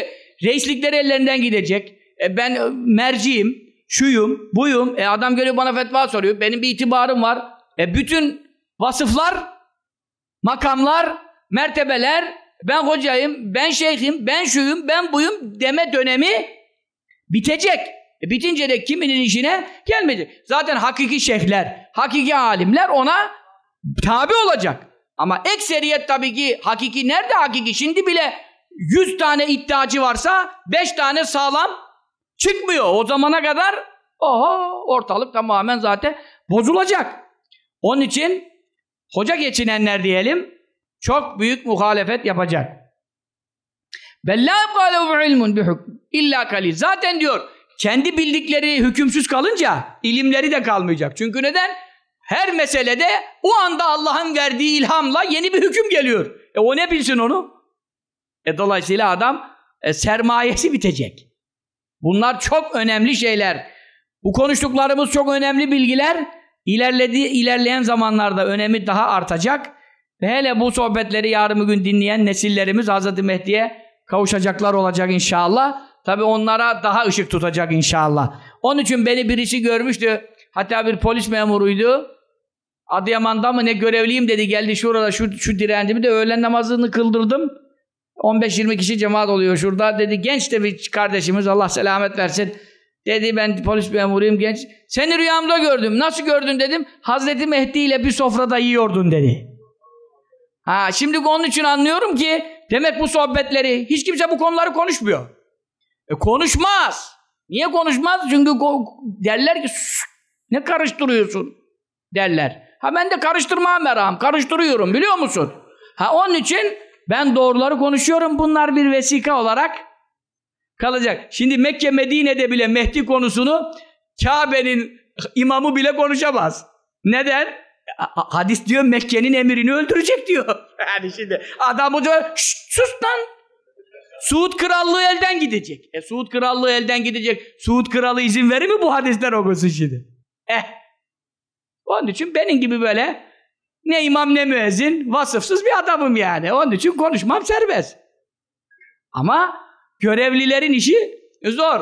reislikleri ellerinden gidecek. E ben merciyim, şuyum, buyum. E adam geliyor bana fetva soruyor. Benim bir itibarım var. E bütün vasıflar, makamlar, mertebeler, ben hocayım, ben şeyhim, ben şuyum, ben buyum deme dönemi bitecek. E bitince de kiminin işine gelmedi. Zaten hakiki şeyhler, hakiki alimler ona tabi olacak. Ama ekseriyet tabii ki hakiki nerede hakiki? Şimdi bile 100 tane iddiacı varsa 5 tane sağlam çıkmıyor. O zamana kadar oho ortalık tamamen zaten bozulacak. Onun için hoca geçinenler diyelim çok büyük muhalefet yapacak. Bella kâlehu ilmun bihukm illa kalil. Zaten diyor kendi bildikleri hükümsüz kalınca ilimleri de kalmayacak. Çünkü neden? Her meselede o anda Allah'ın verdiği ilhamla yeni bir hüküm geliyor. E o ne bilsin onu? E dolayısıyla adam e, sermayesi bitecek. Bunlar çok önemli şeyler. Bu konuştuklarımız çok önemli bilgiler. İlerlediği, ilerleyen zamanlarda önemi daha artacak. Ve hele bu sohbetleri yarın bugün dinleyen nesillerimiz Hz. Mehdi'ye kavuşacaklar olacak inşallah. Tabi onlara daha ışık tutacak inşallah. Onun için beni birisi görmüştü. Hatta bir polis memuruydu. Adıyaman'da mı ne görevliyim dedi. Geldi şurada şu, şu direncimi de öğlen namazını kıldırdım. 15-20 kişi cemaat oluyor şurada. Dedi genç de bir kardeşimiz Allah selamet versin. Dedi ben polis memuruyum genç. Seni rüyamda gördüm. Nasıl gördün dedim. Hazreti Mehdi ile bir sofrada yiyordun dedi. Ha şimdi onun için anlıyorum ki demek bu sohbetleri hiç kimse bu konuları konuşmuyor. E konuşmaz. Niye konuşmaz? Çünkü derler ki ne karıştırıyorsun derler. Ha ben de karıştırmam meram. Karıştırıyorum biliyor musun? Ha onun için ben doğruları konuşuyorum. Bunlar bir vesika olarak kalacak. Şimdi Mekke Medine'de bile Mehdi konusunu Kabe'nin imamı bile konuşamaz. Neden? Hadis diyor Mekke'nin emirini öldürecek diyor. Yani şimdi adam diyor sus lan. Suud krallığı elden gidecek. E Suud krallığı elden gidecek. Suud kralı izin verir mi bu hadisler okusun şimdi? Eh. Onun için benim gibi böyle ne imam ne müezzin vasıfsız bir adamım yani. Onun için konuşmam serbest. Ama görevlilerin işi zor.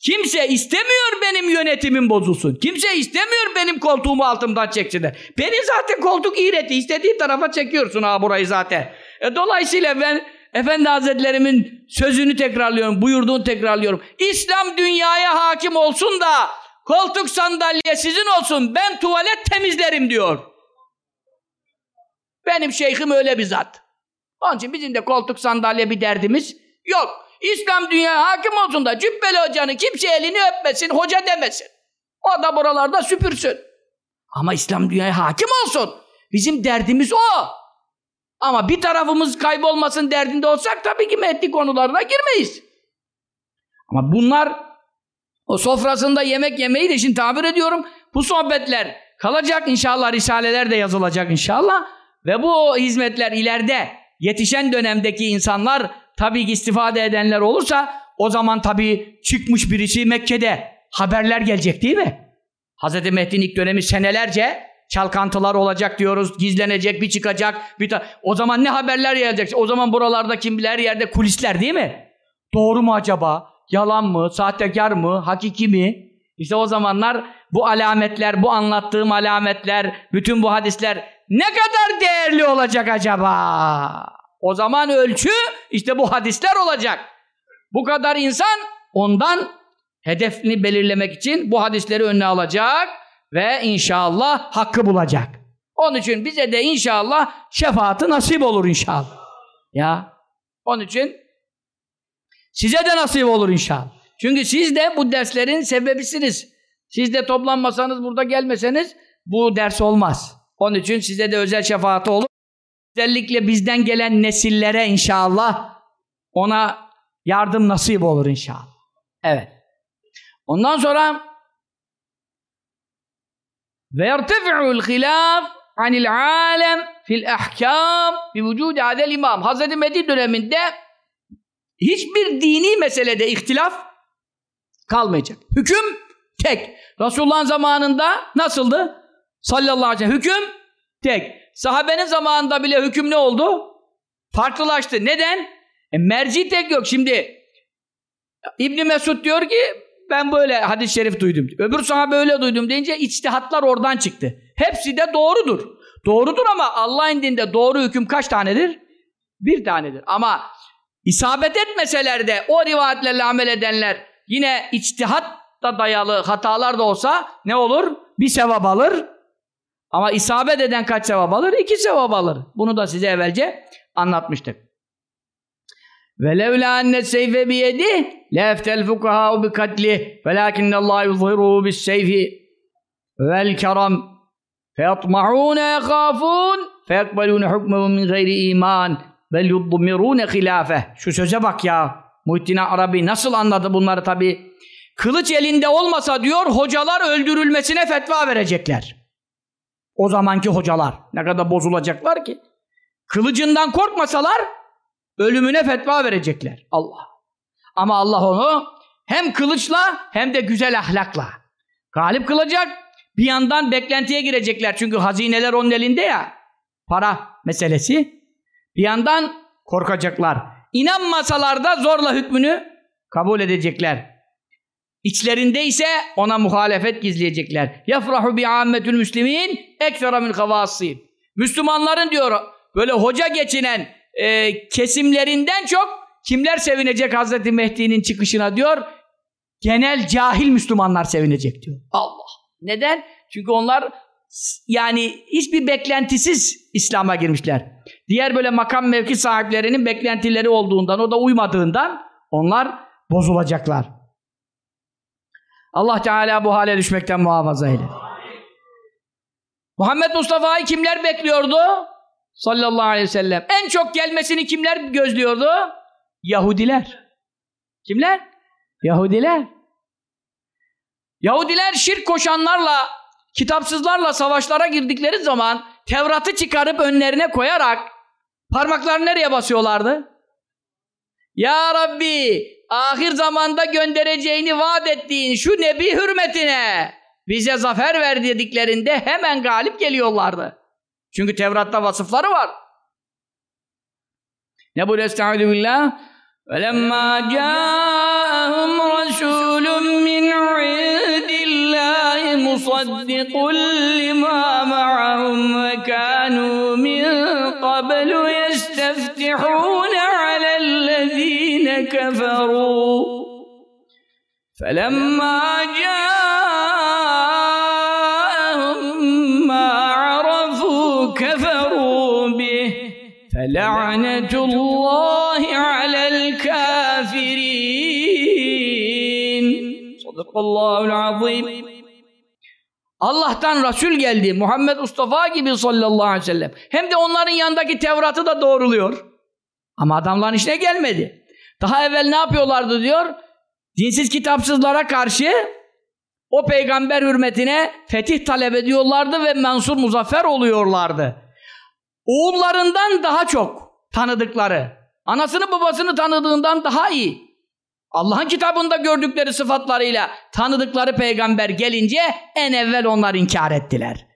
Kimse istemiyor benim yönetimim bozulsun. Kimse istemiyor benim koltuğumu altımdan çeksinler. Beni zaten koltuk iğreti. istediği tarafa çekiyorsun ha burayı zaten. E, dolayısıyla ben Efendi Hazretlerimin sözünü tekrarlıyorum, buyurduğunu tekrarlıyorum. İslam dünyaya hakim olsun da koltuk sandalye sizin olsun ben tuvalet temizlerim diyor. Benim şeyhim öyle bir zat. Onun için bizim de koltuk sandalye bir derdimiz yok. İslam dünya hakim olsun da Cübbeli Hoca'nın kimse elini öpmesin, hoca demesin. O da buralarda süpürsün. Ama İslam dünyaya hakim olsun. Bizim derdimiz o. Ama bir tarafımız kaybolmasın derdinde olsak tabii ki metni konularına girmeyiz. Ama bunlar o sofrasında yemek yemeyi de şimdi tabir ediyorum. Bu sohbetler kalacak inşallah risaleler de yazılacak inşallah. Ve bu hizmetler ileride yetişen dönemdeki insanlar tabii ki istifade edenler olursa o zaman tabii çıkmış birisi Mekke'de haberler gelecek değil mi? Hz. Mehdi'nin ilk dönemi senelerce çalkantılar olacak diyoruz, gizlenecek, bir çıkacak. Bir o zaman ne haberler yayacak? O zaman buralarda kim bilir yerde kulisler değil mi? Doğru mu acaba? Yalan mı? Sahtekar mı? Hakiki mi? İşte o zamanlar bu alametler, bu anlattığım alametler, bütün bu hadisler ne kadar değerli olacak acaba? O zaman ölçü işte bu hadisler olacak. Bu kadar insan ondan hedefini belirlemek için bu hadisleri önüne alacak ve inşallah hakkı bulacak. Onun için bize de inşallah şefaati nasip olur inşallah. Ya onun için size de nasip olur inşallah. Çünkü siz de bu derslerin sebebisiniz. Siz de toplanmasanız burada gelmeseniz bu ders olmaz. Onun için size de özel şefaati olur. Özellikle bizden gelen nesillere inşallah ona yardım nasip olur inşallah. Evet. Ondan sonra ve yertefi'ul hilaf anil alem fil ahkam bi vücudi adel imam. Hazreti Medine döneminde hiçbir dini meselede ihtilaf kalmayacak. Hüküm tek. Resulullah'ın zamanında nasıldı? Sallallahu aleyhi ve sellem. Hüküm tek. Sahabenin zamanında bile hüküm ne oldu? Farklılaştı. Neden? E, merci tek yok. Şimdi İbni Mesud diyor ki ben böyle hadis-i şerif duydum. Öbür sahabe öyle duydum deyince içtihatlar oradan çıktı. Hepsi de doğrudur. Doğrudur ama Allah indinde doğru hüküm kaç tanedir? Bir tanedir. Ama isabet etmeseler de o rivayetlerle amel edenler yine içtihat da dayalı hatalar da olsa ne olur? Bir sevap alır. Ama isabet eden kaç sevap alır? İki sevap alır. Bunu da size evvelce anlatmıştık. Ve levla enne seyfe biyedi leftel fukahâ'u bi katli velâkinnallâhu yuzhiruhu bis seyfi vel keram feyatma'ûne yekâfûn feyekbalûne hukmehu min bel yudmirûne hilâfeh şu söze bak ya Muhittin Arabi nasıl anladı bunları tabi kılıç elinde olmasa diyor hocalar öldürülmesine fetva verecekler o zamanki hocalar ne kadar bozulacaklar ki kılıcından korkmasalar ölümüne fetva verecekler. Allah. Ama Allah onu hem kılıçla hem de güzel ahlakla galip kılacak. Bir yandan beklentiye girecekler. Çünkü hazineler onun elinde ya. Para meselesi. Bir yandan korkacaklar. İnanmasalar da zorla hükmünü kabul edecekler. İçlerinde ise ona muhalefet gizleyecekler. Yafrahu bi ammetül müslimin ekstra min havasîn. Müslümanların diyor böyle hoca geçinen e, kesimlerinden çok kimler sevinecek Hazreti Mehdi'nin çıkışına diyor? Genel cahil Müslümanlar sevinecek diyor. Allah. Neden? Çünkü onlar yani hiçbir beklentisiz İslam'a girmişler. Diğer böyle makam mevki sahiplerinin beklentileri olduğundan, o da uymadığından onlar bozulacaklar. Allah Teala bu hale düşmekten muhafaza eyle. Muhammed Mustafa'yı kimler bekliyordu? sallallahu aleyhi ve sellem. En çok gelmesini kimler gözlüyordu? Yahudiler. Kimler? Yahudiler. Yahudiler şirk koşanlarla, kitapsızlarla savaşlara girdikleri zaman Tevrat'ı çıkarıp önlerine koyarak parmaklarını nereye basıyorlardı? Ya Rabbi ahir zamanda göndereceğini vaat ettiğin şu nebi hürmetine bize zafer ver dediklerinde hemen galip geliyorlardı. Çünkü Tevrat'ta vasıfları var. Ne bu Estaizu billah? وَلَمَّا جَاءَهُمْ رَسُولٌ مِّنْ عِنْدِ اللّٰهِ مُصَدِّقٌ لِمَا مَعَهُمْ وَكَانُوا مِنْ قبل يستفتحون على الذين كفروا. فلما جاءهم ما عرفوا كفروا به. الله على الكافرين. صدق الله العظيم. Allah'tan Resul geldi. Muhammed Mustafa gibi sallallahu aleyhi ve sellem. Hem de onların yanındaki Tevrat'ı da doğruluyor. Ama adamların işine gelmedi. Daha evvel ne yapıyorlardı diyor? Dinsiz kitapsızlara karşı o peygamber hürmetine fetih talep ediyorlardı ve mensur muzaffer oluyorlardı. Oğullarından daha çok tanıdıkları, anasını babasını tanıdığından daha iyi. Allah'ın kitabında gördükleri sıfatlarıyla tanıdıkları peygamber gelince en evvel onlar inkar ettiler.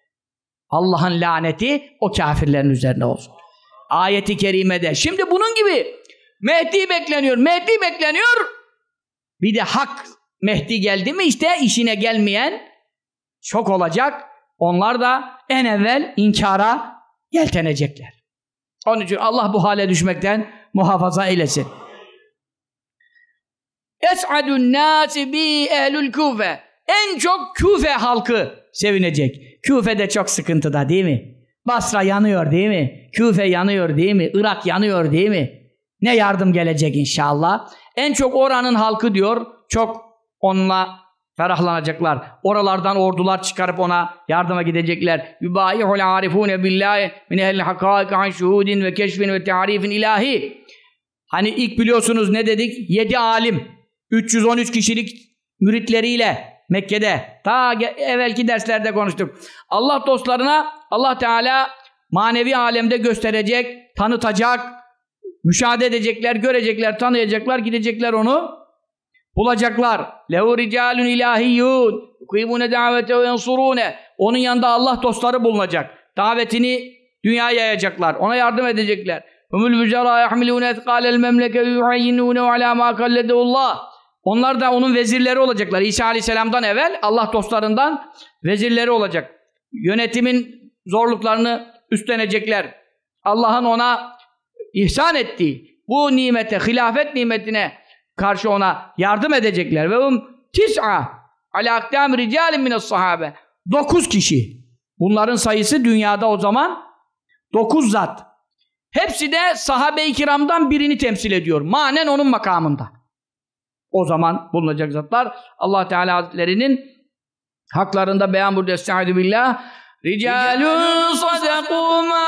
Allah'ın laneti o kafirlerin üzerine olsun. Ayeti kerimede. Şimdi bunun gibi Mehdi bekleniyor, Mehdi bekleniyor. Bir de hak Mehdi geldi mi işte işine gelmeyen çok olacak. Onlar da en evvel inkara yeltenecekler. Onun için Allah bu hale düşmekten muhafaza eylesin. Es'adun nâsi bi ehlül Küfe. En çok Küfe halkı sevinecek. Küfe de çok sıkıntıda değil mi? Basra yanıyor değil mi? Küfe yanıyor değil mi? Irak yanıyor değil mi? Ne yardım gelecek inşallah. En çok oranın halkı diyor, çok onunla ferahlanacaklar. Oralardan ordular çıkarıp ona yardıma gidecekler. Yubayihul arifune billahi min ehli hakaik an şuhudin ve keşfin ve tarifin ilahi. Hani ilk biliyorsunuz ne dedik? Yedi alim. 313 kişilik müritleriyle Mekke'de ta evvelki derslerde konuştuk. Allah dostlarına Allah Teala manevi alemde gösterecek, tanıtacak, müşahede edecekler, görecekler, tanıyacaklar, gidecekler onu bulacaklar. Lehu ricalun ilahiyyun yukimune davete ve yansurune. Onun yanında Allah dostları bulunacak. Davetini dünyaya yayacaklar. Ona yardım edecekler. Humul mücara yahmilune etkâlel memleke yuhayyinûne alâ mâ kalledeullah. Onlar da onun vezirleri olacaklar. İsa Aleyhisselam'dan evvel Allah dostlarından vezirleri olacak. Yönetimin zorluklarını üstlenecekler. Allah'ın ona ihsan ettiği bu nimete, hilafet nimetine karşı ona yardım edecekler. Ve um tis'a ala akdam ricalin minas sahabe. Dokuz kişi. Bunların sayısı dünyada o zaman dokuz zat. Hepsi de sahabe-i kiramdan birini temsil ediyor. Manen onun makamında. O zaman bulunacak zatlar Allah Teala Hazretleri'nin haklarında beyan burada estaizu billah Ricalun sadaku ma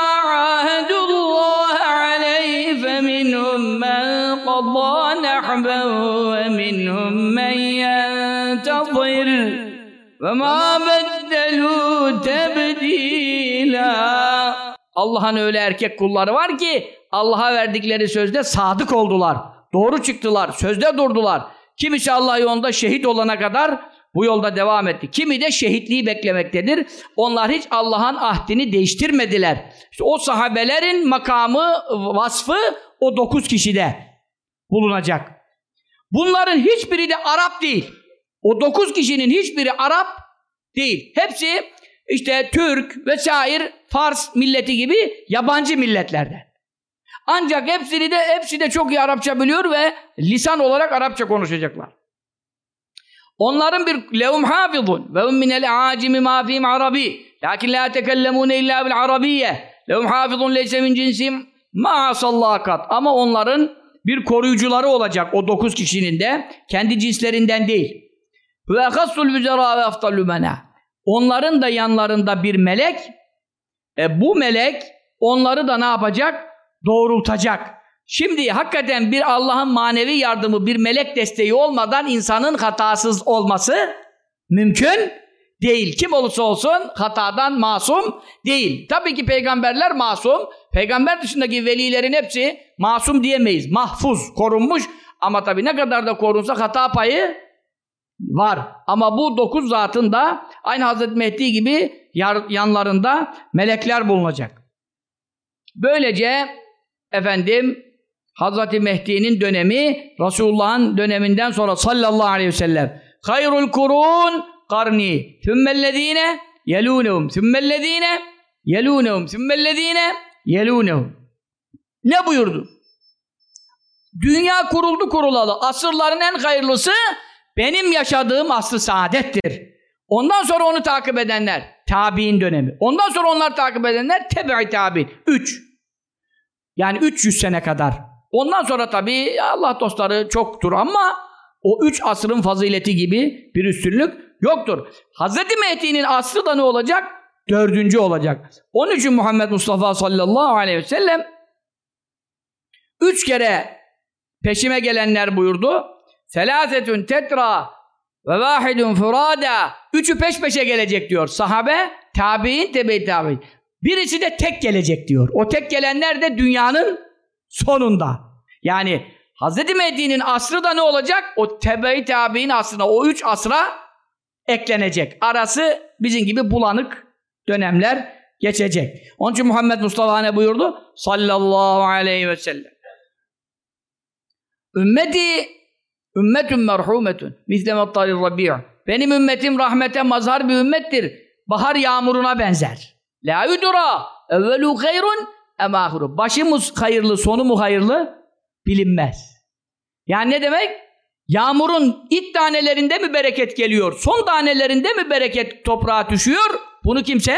ahadullah aleyhi fe minhum men qadda nahben ve minhum men yentazir ve ma beddelu tebdila Allah'ın öyle erkek kulları var ki Allah'a verdikleri sözde sadık oldular. Doğru çıktılar, sözde durdular. Kimisi Allah yolunda şehit olana kadar bu yolda devam etti. Kimi de şehitliği beklemektedir. Onlar hiç Allah'ın ahdini değiştirmediler. İşte o sahabelerin makamı, vasfı o dokuz kişide bulunacak. Bunların hiçbiri de Arap değil. O dokuz kişinin hiçbiri Arap değil. Hepsi işte Türk vesaire Fars milleti gibi yabancı milletlerden. Ancak hepsini de hepsi de çok iyi Arapça biliyor ve lisan olarak Arapça konuşacaklar. Onların bir lehum hafizun ve hum minel acimi ma fihim arabi lakin la tekellemune illa bil arabiyye lehum hafizun leyse min cinsim ma sallakat ama onların bir koruyucuları olacak o dokuz kişinin de kendi cinslerinden değil. Ve hassul vüzera ve aftalü Onların da yanlarında bir melek e, bu melek onları da ne yapacak? Doğrultacak. Şimdi hakikaten bir Allah'ın manevi yardımı, bir melek desteği olmadan insanın hatasız olması mümkün değil. Kim olursa olsun hatadan masum değil. Tabii ki peygamberler masum. Peygamber dışındaki velilerin hepsi masum diyemeyiz. Mahfuz, korunmuş. Ama tabii ne kadar da korunsa hata payı var. Ama bu dokuz zatın da aynı Hazreti Mehdi gibi yanlarında melekler bulunacak. Böylece efendim Hazreti Mehdi'nin dönemi Resulullah'ın döneminden sonra sallallahu aleyhi ve sellem hayrul kurun karni thümmellezine yelûnehum thümmellezine yelûnehum thümmellezine yelûnehum ne buyurdu? Dünya kuruldu kurulalı. Asırların en hayırlısı benim yaşadığım asr saadettir. Ondan sonra onu takip edenler tabi'in dönemi. Ondan sonra onlar takip edenler tebe'i tabi'in. Üç. Yani 300 sene kadar. Ondan sonra tabii Allah dostları çoktur ama o üç asrın fazileti gibi bir üstünlük yoktur. Hazreti Mehdi'nin asrı da ne olacak? Dördüncü olacak. Onun için Muhammed Mustafa sallallahu aleyhi ve sellem üç kere peşime gelenler buyurdu. Selâsetün tetra ve vâhidun furâdâ Üçü peş peşe gelecek diyor. Sahabe, tabi'in, tebe tabi'in. Birisi de tek gelecek diyor. O tek gelenler de dünyanın sonunda. Yani Hz. Mehdi'nin asrı da ne olacak? O tebe-i tabi'in asrına, o üç asra eklenecek. Arası bizim gibi bulanık dönemler geçecek. Onun için Muhammed Mustafa ne buyurdu? Sallallahu aleyhi ve sellem. Ümmeti ümmetün merhumetün misle mattarir rabi' Benim ümmetim rahmete mazhar bir ümmettir. Bahar yağmuruna benzer. La yudura evvelu hayrun emâhuru. Başı mı hayırlı, sonu mu hayırlı? Bilinmez. Yani ne demek? Yağmurun ilk tanelerinde mi bereket geliyor? Son tanelerinde mi bereket toprağa düşüyor? Bunu kimse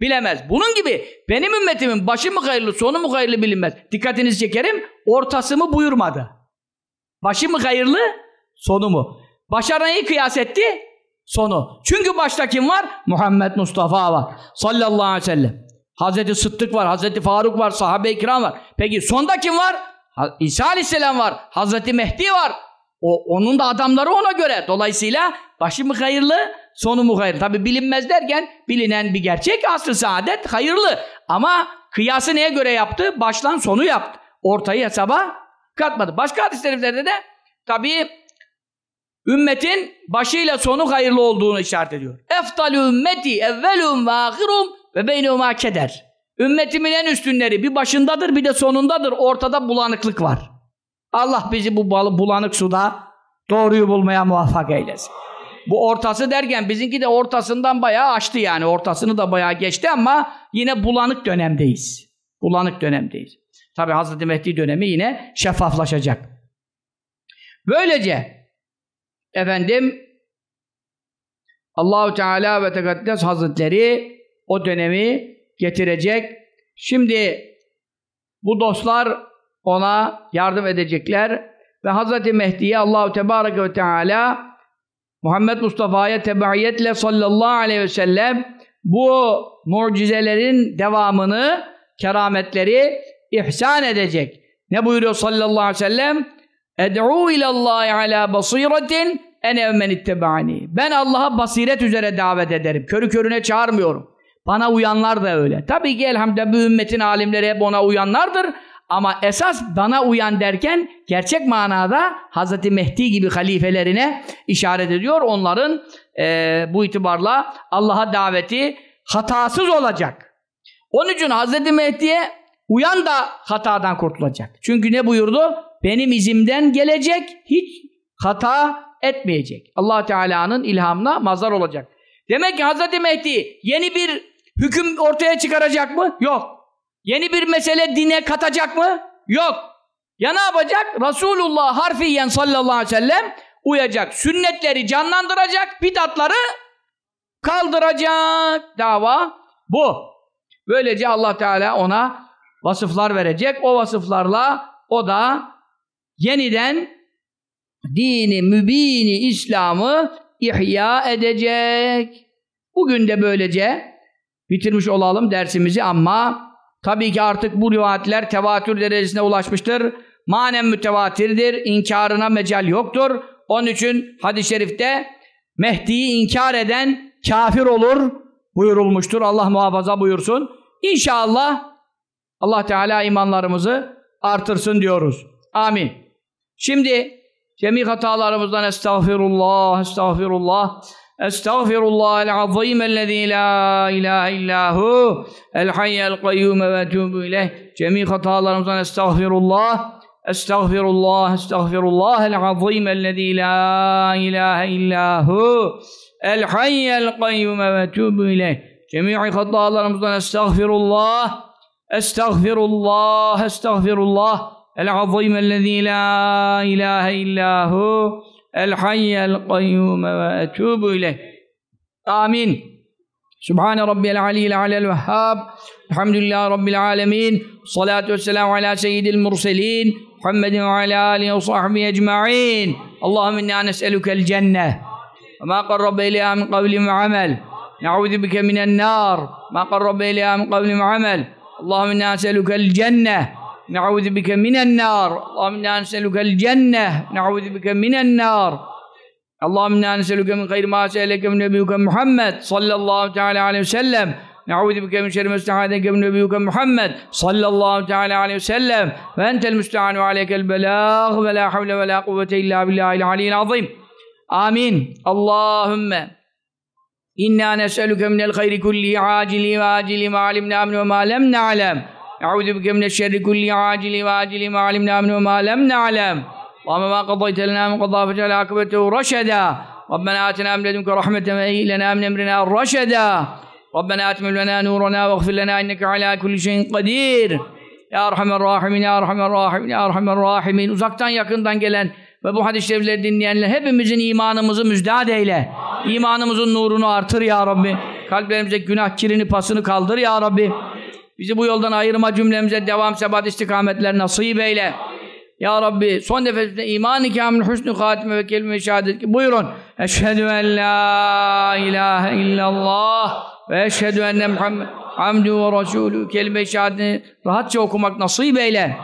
bilemez. Bunun gibi benim ümmetimin başı mı hayırlı, sonu mu hayırlı bilinmez. Dikkatinizi çekerim, ortası mı buyurmadı. Başı mı hayırlı, sonu mu? Başa neyi kıyas etti? Sonu. Çünkü başta kim var? Muhammed Mustafa var. Sallallahu aleyhi ve sellem. Hazreti Sıddık var, Hazreti Faruk var, sahabe-i kiram var. Peki sonda kim var? İsa aleyhisselam var, Hazreti Mehdi var. O, onun da adamları ona göre. Dolayısıyla başı mı hayırlı, sonu mu hayırlı? Tabi bilinmez derken bilinen bir gerçek asr saadet hayırlı. Ama kıyası neye göre yaptı? Baştan sonu yaptı. Ortayı hesaba katmadı. Başka hadis de tabi ümmetin başıyla sonu hayırlı olduğunu işaret ediyor. Eftalü ümmeti evvelum ve ahirum ve beynuma keder. Ümmetimin en üstünleri bir başındadır bir de sonundadır. Ortada bulanıklık var. Allah bizi bu bulanık suda doğruyu bulmaya muvaffak eylesin. Bu ortası derken bizimki de ortasından bayağı açtı yani. Ortasını da bayağı geçti ama yine bulanık dönemdeyiz. Bulanık dönemdeyiz. Tabi Hazreti Mehdi dönemi yine şeffaflaşacak. Böylece efendim Allahu Teala ve Tekaddes Hazretleri o dönemi getirecek. Şimdi bu dostlar ona yardım edecekler ve Hazreti Mehdi'ye Allahu Tebareke ve Teala Muhammed Mustafa'ya tebaiyetle sallallahu aleyhi ve sellem bu mucizelerin devamını, kerametleri ihsan edecek. Ne buyuruyor sallallahu aleyhi ve sellem? Ed'u ilallahi ala basiretin en evmen ittebani. Ben Allah'a basiret üzere davet ederim. Körü körüne çağırmıyorum. Bana uyanlar da öyle. Tabii ki elhamdülillah bu ümmetin alimleri hep ona uyanlardır. Ama esas bana uyan derken gerçek manada Hz. Mehdi gibi halifelerine işaret ediyor. Onların e, bu itibarla Allah'a daveti hatasız olacak. Onun için Hz. Mehdi'ye uyan da hatadan kurtulacak. Çünkü ne buyurdu? Benim izimden gelecek, hiç hata etmeyecek. allah Teala'nın ilhamına mazar olacak. Demek ki Hz. Mehdi yeni bir hüküm ortaya çıkaracak mı? Yok. Yeni bir mesele dine katacak mı? Yok. Ya ne yapacak? Resulullah harfiyen sallallahu aleyhi ve sellem uyacak. Sünnetleri canlandıracak, bidatları kaldıracak. Dava bu. Böylece Allah Teala ona vasıflar verecek. O vasıflarla o da yeniden dini mübini İslam'ı ihya edecek. Bugün de böylece bitirmiş olalım dersimizi ama tabii ki artık bu rivayetler tevatür derecesine ulaşmıştır. Manen mütevatirdir. İnkarına mecal yoktur. Onun için hadis-i şerifte Mehdi'yi inkar eden kafir olur buyurulmuştur. Allah muhafaza buyursun. İnşallah Allah Teala imanlarımızı artırsın diyoruz. Amin. Şimdi cemi hatalarımızdan estağfirullah, estağfirullah, estağfirullah el azim ellezî la ilahe illahu el hayyel kayyume ve tûbü ileyh. Cemi hatalarımızdan estağfirullah, estağfirullah, estağfirullah el azim ellezî la ilahe illahu el hayyel kayyume ve tûbü ileyh. Cemi hatalarımızdan estağfirullah, estağfirullah, estağfirullah العظيم الذي لا إله إلا هو الحي القيوم وأتوب إليه. آمين. سبحان ربي العلي العلى الوهاب. الحمد لله رب العالمين. الصلاة والسلام على سيد المرسلين محمد وعلى آله وصحبه أجمعين. اللهم إنا نسألك الجنة وما قرب إليها من قول وعمل. نعوذ بك من النار. ما قرب إليها من قول وعمل. اللهم إنا نسألك الجنة ve amel. Allahümme inna nes'elukel cenneh. Ne'udhu bike minen nar. Allahümme inna nes'elukel cenneh. Ne'udhu bike minen nar. اللهم انا نسالك من خير ما سالك من نبيك محمد صلى الله تعالى عليه وسلم نعوذ بك من شر ما استعاذك من نبيك محمد صلى الله تعالى عليه وسلم فانت المستعان وعليك البلاغ ولا حول ولا قوه الا بالله العلي العظيم امين اللهم انا نسالك من الخير كله عاجل واجل ما علمنا منه وما لم نعلم Euzu bike min şerri kulli acili ve acili ma alimna min ve ma lem na'lem. Allahümme ma kadayte lena min kadâ fecel akıbetehu reşedâ. Rabbena atina min ledunke rahmeten ve eyyilena min emrina reşedâ. Rabbena atmim lena nurana ve gfir lena inneke ala kulli şeyin kadir. Ya Erhamer Rahimin, Ya Erhamer Rahimin, Ya Erhamer Rahimin. Uzaktan yakından gelen ve bu hadis-i şerifleri dinleyenler hepimizin imanımızı müjdat eyle. İmanımızın nurunu artır Ya Rabbi. Kalplerimize günah kirini pasını kaldır Ya Rabbi. Bizi bu yoldan ayırma cümlemize devam sebat istikametler nasip eyle. Ya Rabbi son nefesinde iman-ı kamil husnü hatime ve kelime-i şehadet buyurun. Eşhedü en la ilahe illallah ve eşhedü enne Muhammed hamdü ve resulü kelime-i şehadetini rahatça okumak nasip eyle.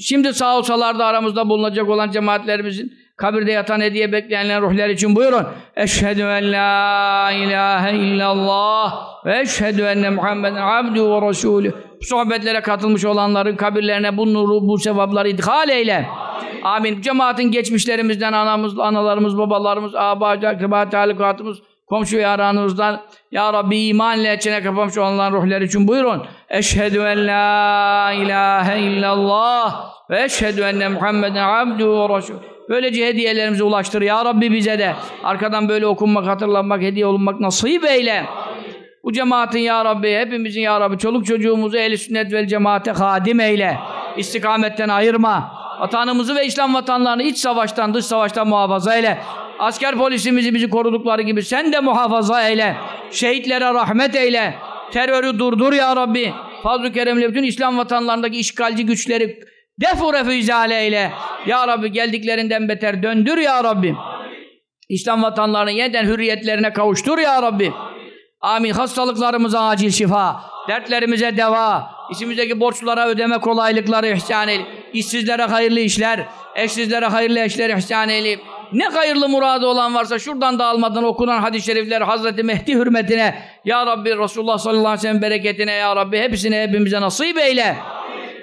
Şimdi sağ olsalar da aramızda bulunacak olan cemaatlerimizin kabirde yatan hediye bekleyenler ruhlar için buyurun. Eşhedü en la ilahe illallah ve eşhedü enne Muhammeden abdü ve resulü. Bu sohbetlere katılmış olanların kabirlerine bu nuru, bu sevapları idhal eyle. Amin. Cemaatin geçmişlerimizden anamız, analarımız, babalarımız, abaca, akraba, talikatımız, komşu yaranımızdan Ya Rabbi iman ile içine kapamış olanların ruhları için buyurun. Eşhedü en la ilahe illallah ve eşhedü enne Muhammeden abdü ve resul. Böylece hediyelerimizi ulaştır Ya Rabbi bize de. Arkadan böyle okunmak, hatırlanmak, hediye olunmak nasip eyle. Bu cemaatin Ya Rabbi, hepimizin Ya Rabbi, çoluk çocuğumuzu ehl sünnet vel cemaate hadim eyle. İstikametten ayırma. Vatanımızı ve İslam vatanlarını iç savaştan, dış savaştan muhafaza eyle. Asker polisimizi bizi korudukları gibi sen de muhafaza eyle. Şehitlere rahmet eyle. Terörü durdur Ya Rabbi. Fazl-ı Kerem'le bütün İslam vatanlarındaki işgalci güçleri defu refüzale. Ya Rabbi geldiklerinden beter döndür Ya Rabbi. İslam vatanlarını yeniden hürriyetlerine kavuştur Ya Rabbi. Amin. Hastalıklarımıza acil şifa, dertlerimize deva, işimizdeki borçlara ödeme kolaylıkları ihsan eyle. İşsizlere hayırlı işler, eşsizlere hayırlı eşler ihsan eyle. Ne hayırlı muradı olan varsa şuradan da okunan hadis-i şerifler Hazreti Mehdi hürmetine Ya Rabbi Resulullah sallallahu aleyhi ve sellem bereketine Ya Rabbi hepsine hepimize nasip eyle.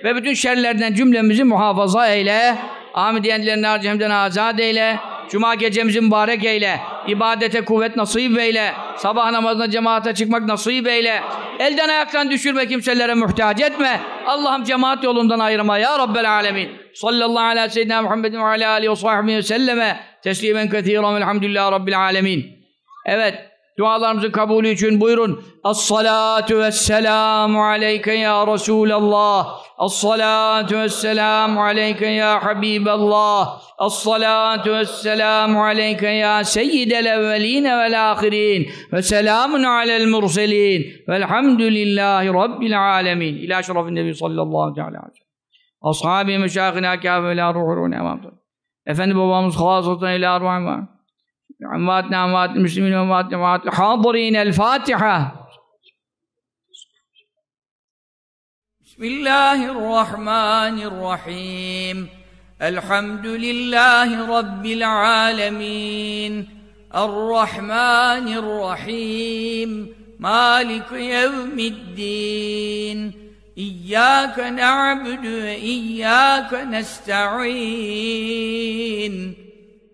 Ve bütün şerlerden cümlemizi muhafaza eyle. Amin diyenlerin harcemden azat eyle. Cuma gecemizi mübarek eyle. İbadete kuvvet nasip eyle. Sabah namazına cemaate çıkmak nasip eyle. Elden ayaktan düşürme kimselere muhtaç etme. Allah'ım cemaat yolundan ayırma ya Rabbel alemin. Sallallahu ala seyyidina Muhammedin ve ala alihi ve sahbihi ve selleme teslimen kethiren velhamdülillahi Rabbil alemin. Evet. Dualarımızın kabulü için buyurun. As-salatu vesselamu aleyke ya Resulallah. As-salatu vesselamu aleyke ya Habiballah. As-salatu vesselamu aleyke ya seyyidel evveline vel ahirin. Ve selamun alel murselin. Velhamdülillahi Rabbil alemin. İlâ şerefin nebi sallallahu teala aleyhi ve sellem. Ashabi meşâhına kâfe ve lâ ruhurûne emam. Efendi babamız khâsatan ilâ arvâhim var. أمواتنا أموات المسلمين وأموات أموات الحاضرين الفاتحة. بسم الله الرحمن الرحيم. الحمد لله رب العالمين. الرحمن الرحيم. مالك يوم الدين. إياك نعبد وإياك نستعين.